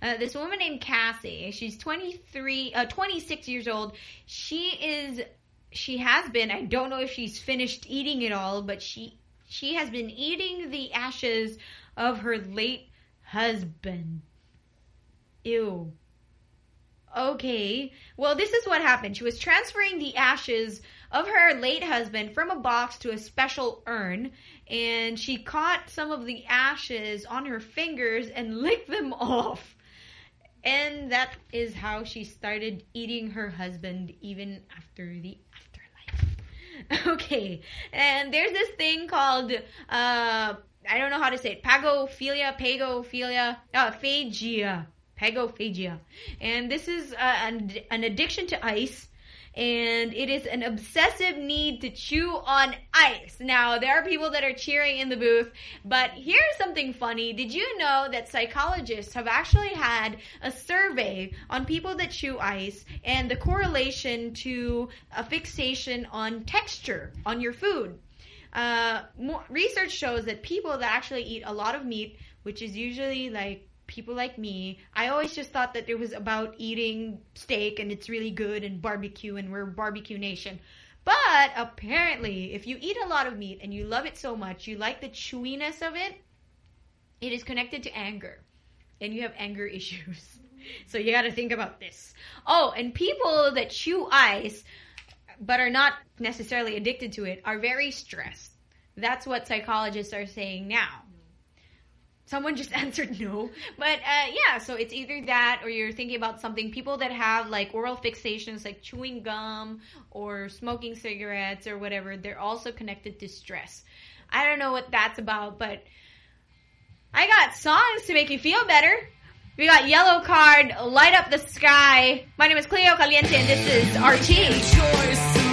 Uh, this woman named Cassie, she's 23, uh, 26 years old. She is, she has been, I don't know if she's finished eating it all, but she, she has been eating the ashes of her late husband. Ew. Okay. Well, this is what happened. She was transferring the ashes of her late husband from a box to a special urn, and she caught some of the ashes on her fingers and licked them off. And that is how she started eating her husband even after the afterlife. okay. And there's this thing called uh I don't know how to say it. Pagophilia, pagophilia, uh, phagia pagophagia. And this is uh, an, an addiction to ice. And it is an obsessive need to chew on ice. Now, there are people that are cheering in the booth, but here's something funny. Did you know that psychologists have actually had a survey on people that chew ice and the correlation to a fixation on texture on your food? Uh, more, research shows that people that actually eat a lot of meat, which is usually like people like me, I always just thought that it was about eating steak and it's really good and barbecue and we're barbecue nation. But apparently, if you eat a lot of meat and you love it so much, you like the chewiness of it, it is connected to anger. And you have anger issues. So you got to think about this. Oh, and people that chew ice but are not necessarily addicted to it are very stressed. That's what psychologists are saying now. Someone just answered no. But uh, yeah, so it's either that or you're thinking about something. People that have like oral fixations like chewing gum or smoking cigarettes or whatever, they're also connected to stress. I don't know what that's about, but I got songs to make you feel better. We got Yellowcard, Light Up the Sky. My name is Cleo Caliente and this is RT. Let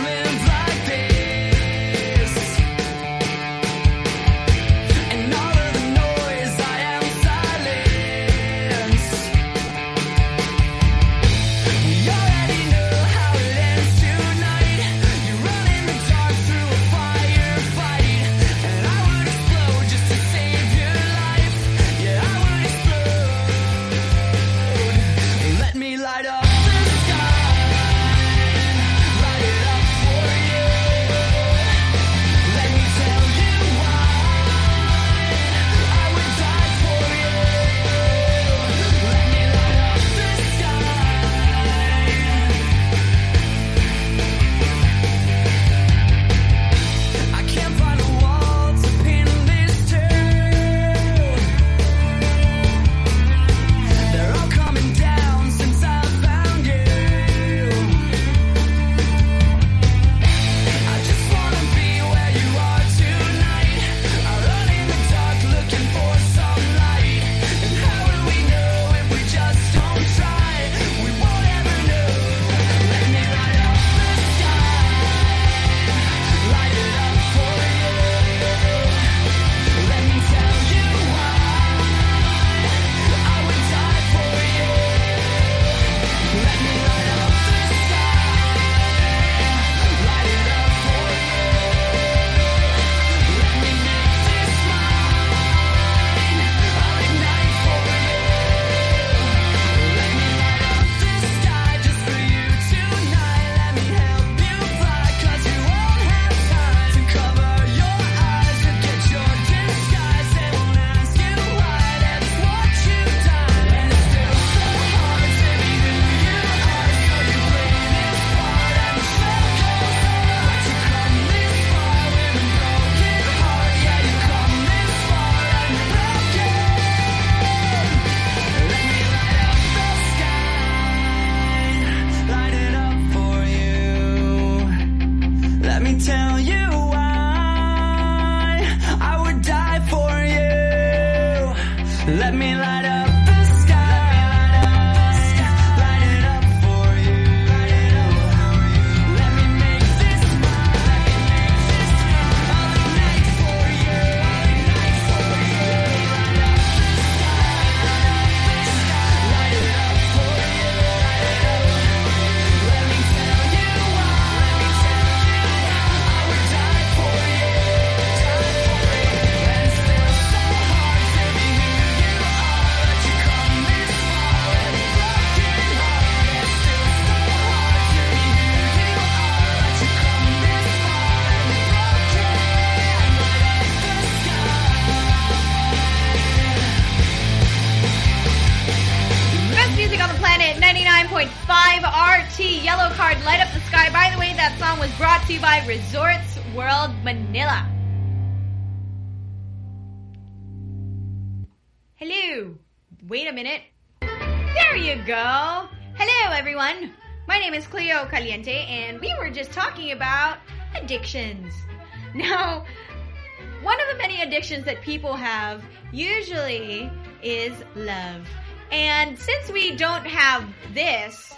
that people have usually is love. And since we don't have this,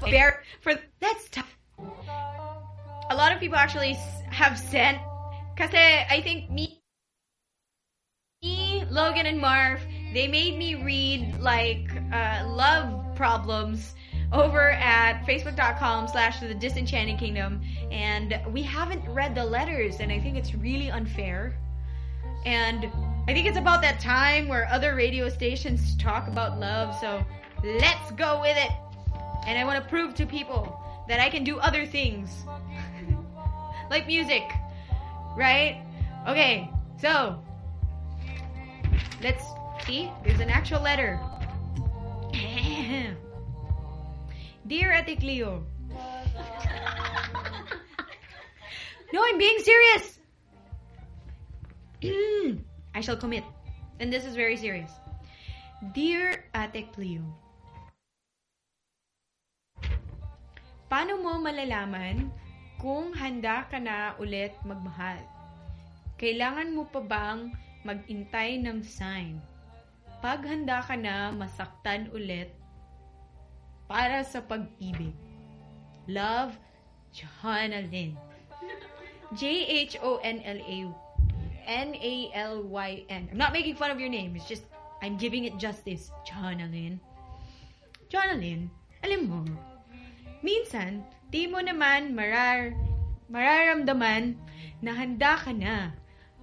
bear for that's tough. A lot of people actually have sent, kasi I think me, me, Logan and Marv, they made me read like uh, love problems over at facebook.com slash the disenchanted kingdom and we haven't read the letters and I think it's really unfair. And I think it's about that time where other radio stations talk about love, so let's go with it. And I want to prove to people that I can do other things. like music. Right? Okay, so let's see. There's an actual letter. Dear Ate Cleo. no, I'm being serious. I shall commit. And this is very serious. Dear Ate Cleo, Paano mo malalaman kung handa ka na ulit magmahal? Kailangan mo pa bang magintay ng sign? Pag handa ka na masaktan ulit para sa pag-ibig. Love, Johanna Lynn. J-H-O-N-L-A N-A-L-Y-N. I'm not making fun of your name. It's just, I'm giving it justice. Jonalyn. Jonalyn, alam mo, minsan, di mo naman marar, mararamdaman na handa ka na.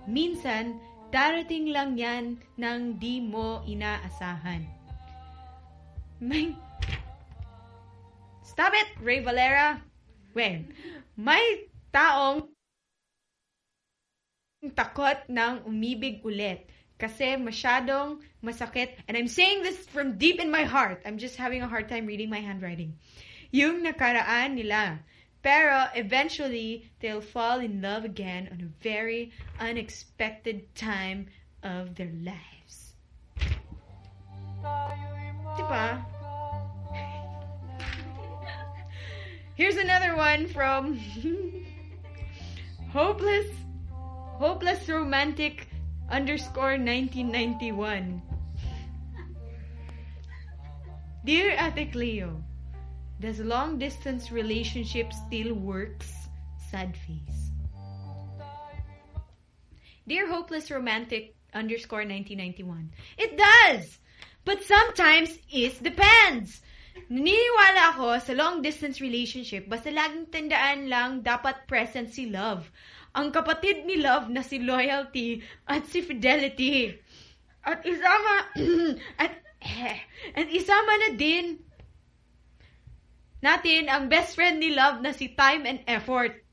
Minsan, darating lang yan ng di mo inaasahan. May... Stop it, Ray Valera. Well, may taong takot ng umibig ulit kasi masyadong masakit. And I'm saying this from deep in my heart. I'm just having a hard time reading my handwriting. Yung nakaraan nila. Pero eventually, they'll fall in love again on a very unexpected time of their lives. Diba? Here's another one from Hopeless Hopeless Romantic underscore 1991. Dear Ate Cleo, does long distance relationship still works? Sad face. Dear Hopeless Romantic underscore 1991. It does! But sometimes it depends. Naniniwala ako sa long distance relationship basta laging tandaan lang dapat present si love. Ang kapatid ni love na si loyalty at si fidelity. At isama at at isama na din natin ang best friend ni love na si time and effort.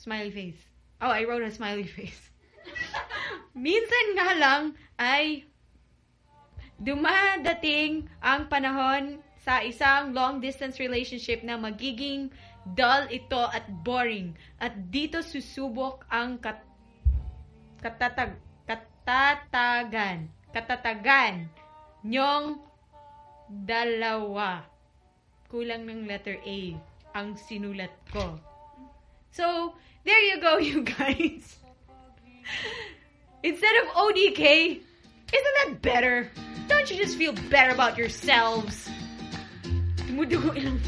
Smiley face. Oh, I wrote a smiley face. Minsan nga lang ay dumadating ang panahon sa isang long-distance relationship na magiging dull ito at boring. At dito susubok ang kat katatag katatagan katatagan nyong dalawa. Kulang ng letter A ang sinulat ko. So, there you go, you guys. instead of ODK. Isn't that better? Don't you just feel better about yourselves? Ilang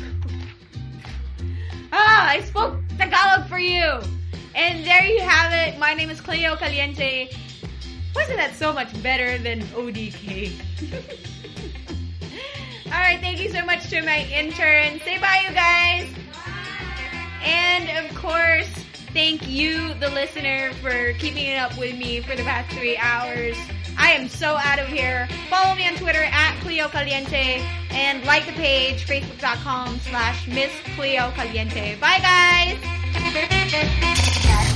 Ah, I spoke Tagalog for you. And there you have it. My name is Cleo Caliente. Wasn't that so much better than ODK? Alright, thank you so much to my intern. Say bye, you guys. And of course, thank you, the listener, for keeping it up with me for the past three hours. I am so out of here. Follow me on Twitter at Cleo Caliente and like the page, facebook.com slash Miss Cleo Caliente. Bye guys! Get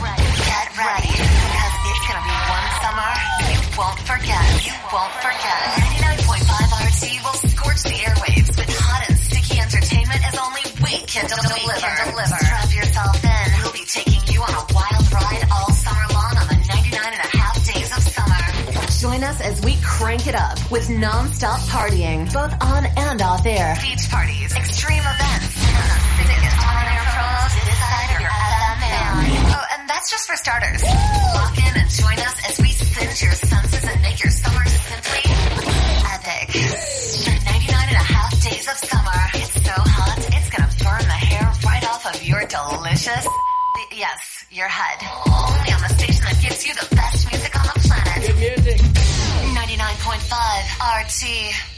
ready, get ready, because it's gonna be one summer you won't forget. You won't forget. 99.5 RT will scorch the airwaves with hot and sticky entertainment as only we can deliver. Deliver. Strap yourself in. We'll be taking you on a wild ride all Join us as we crank it up with non-stop partying, both on and off air. Beach parties, extreme events, and the promos this side of. Oh, and that's just for starters. Lock in and join us as we singe your senses and make your summer simply epic. For 99 and a half days of summer, it's so hot, it's gonna burn the hair right off of your delicious, yes, your head. Only on the station that gives you the best music 99.5 RT.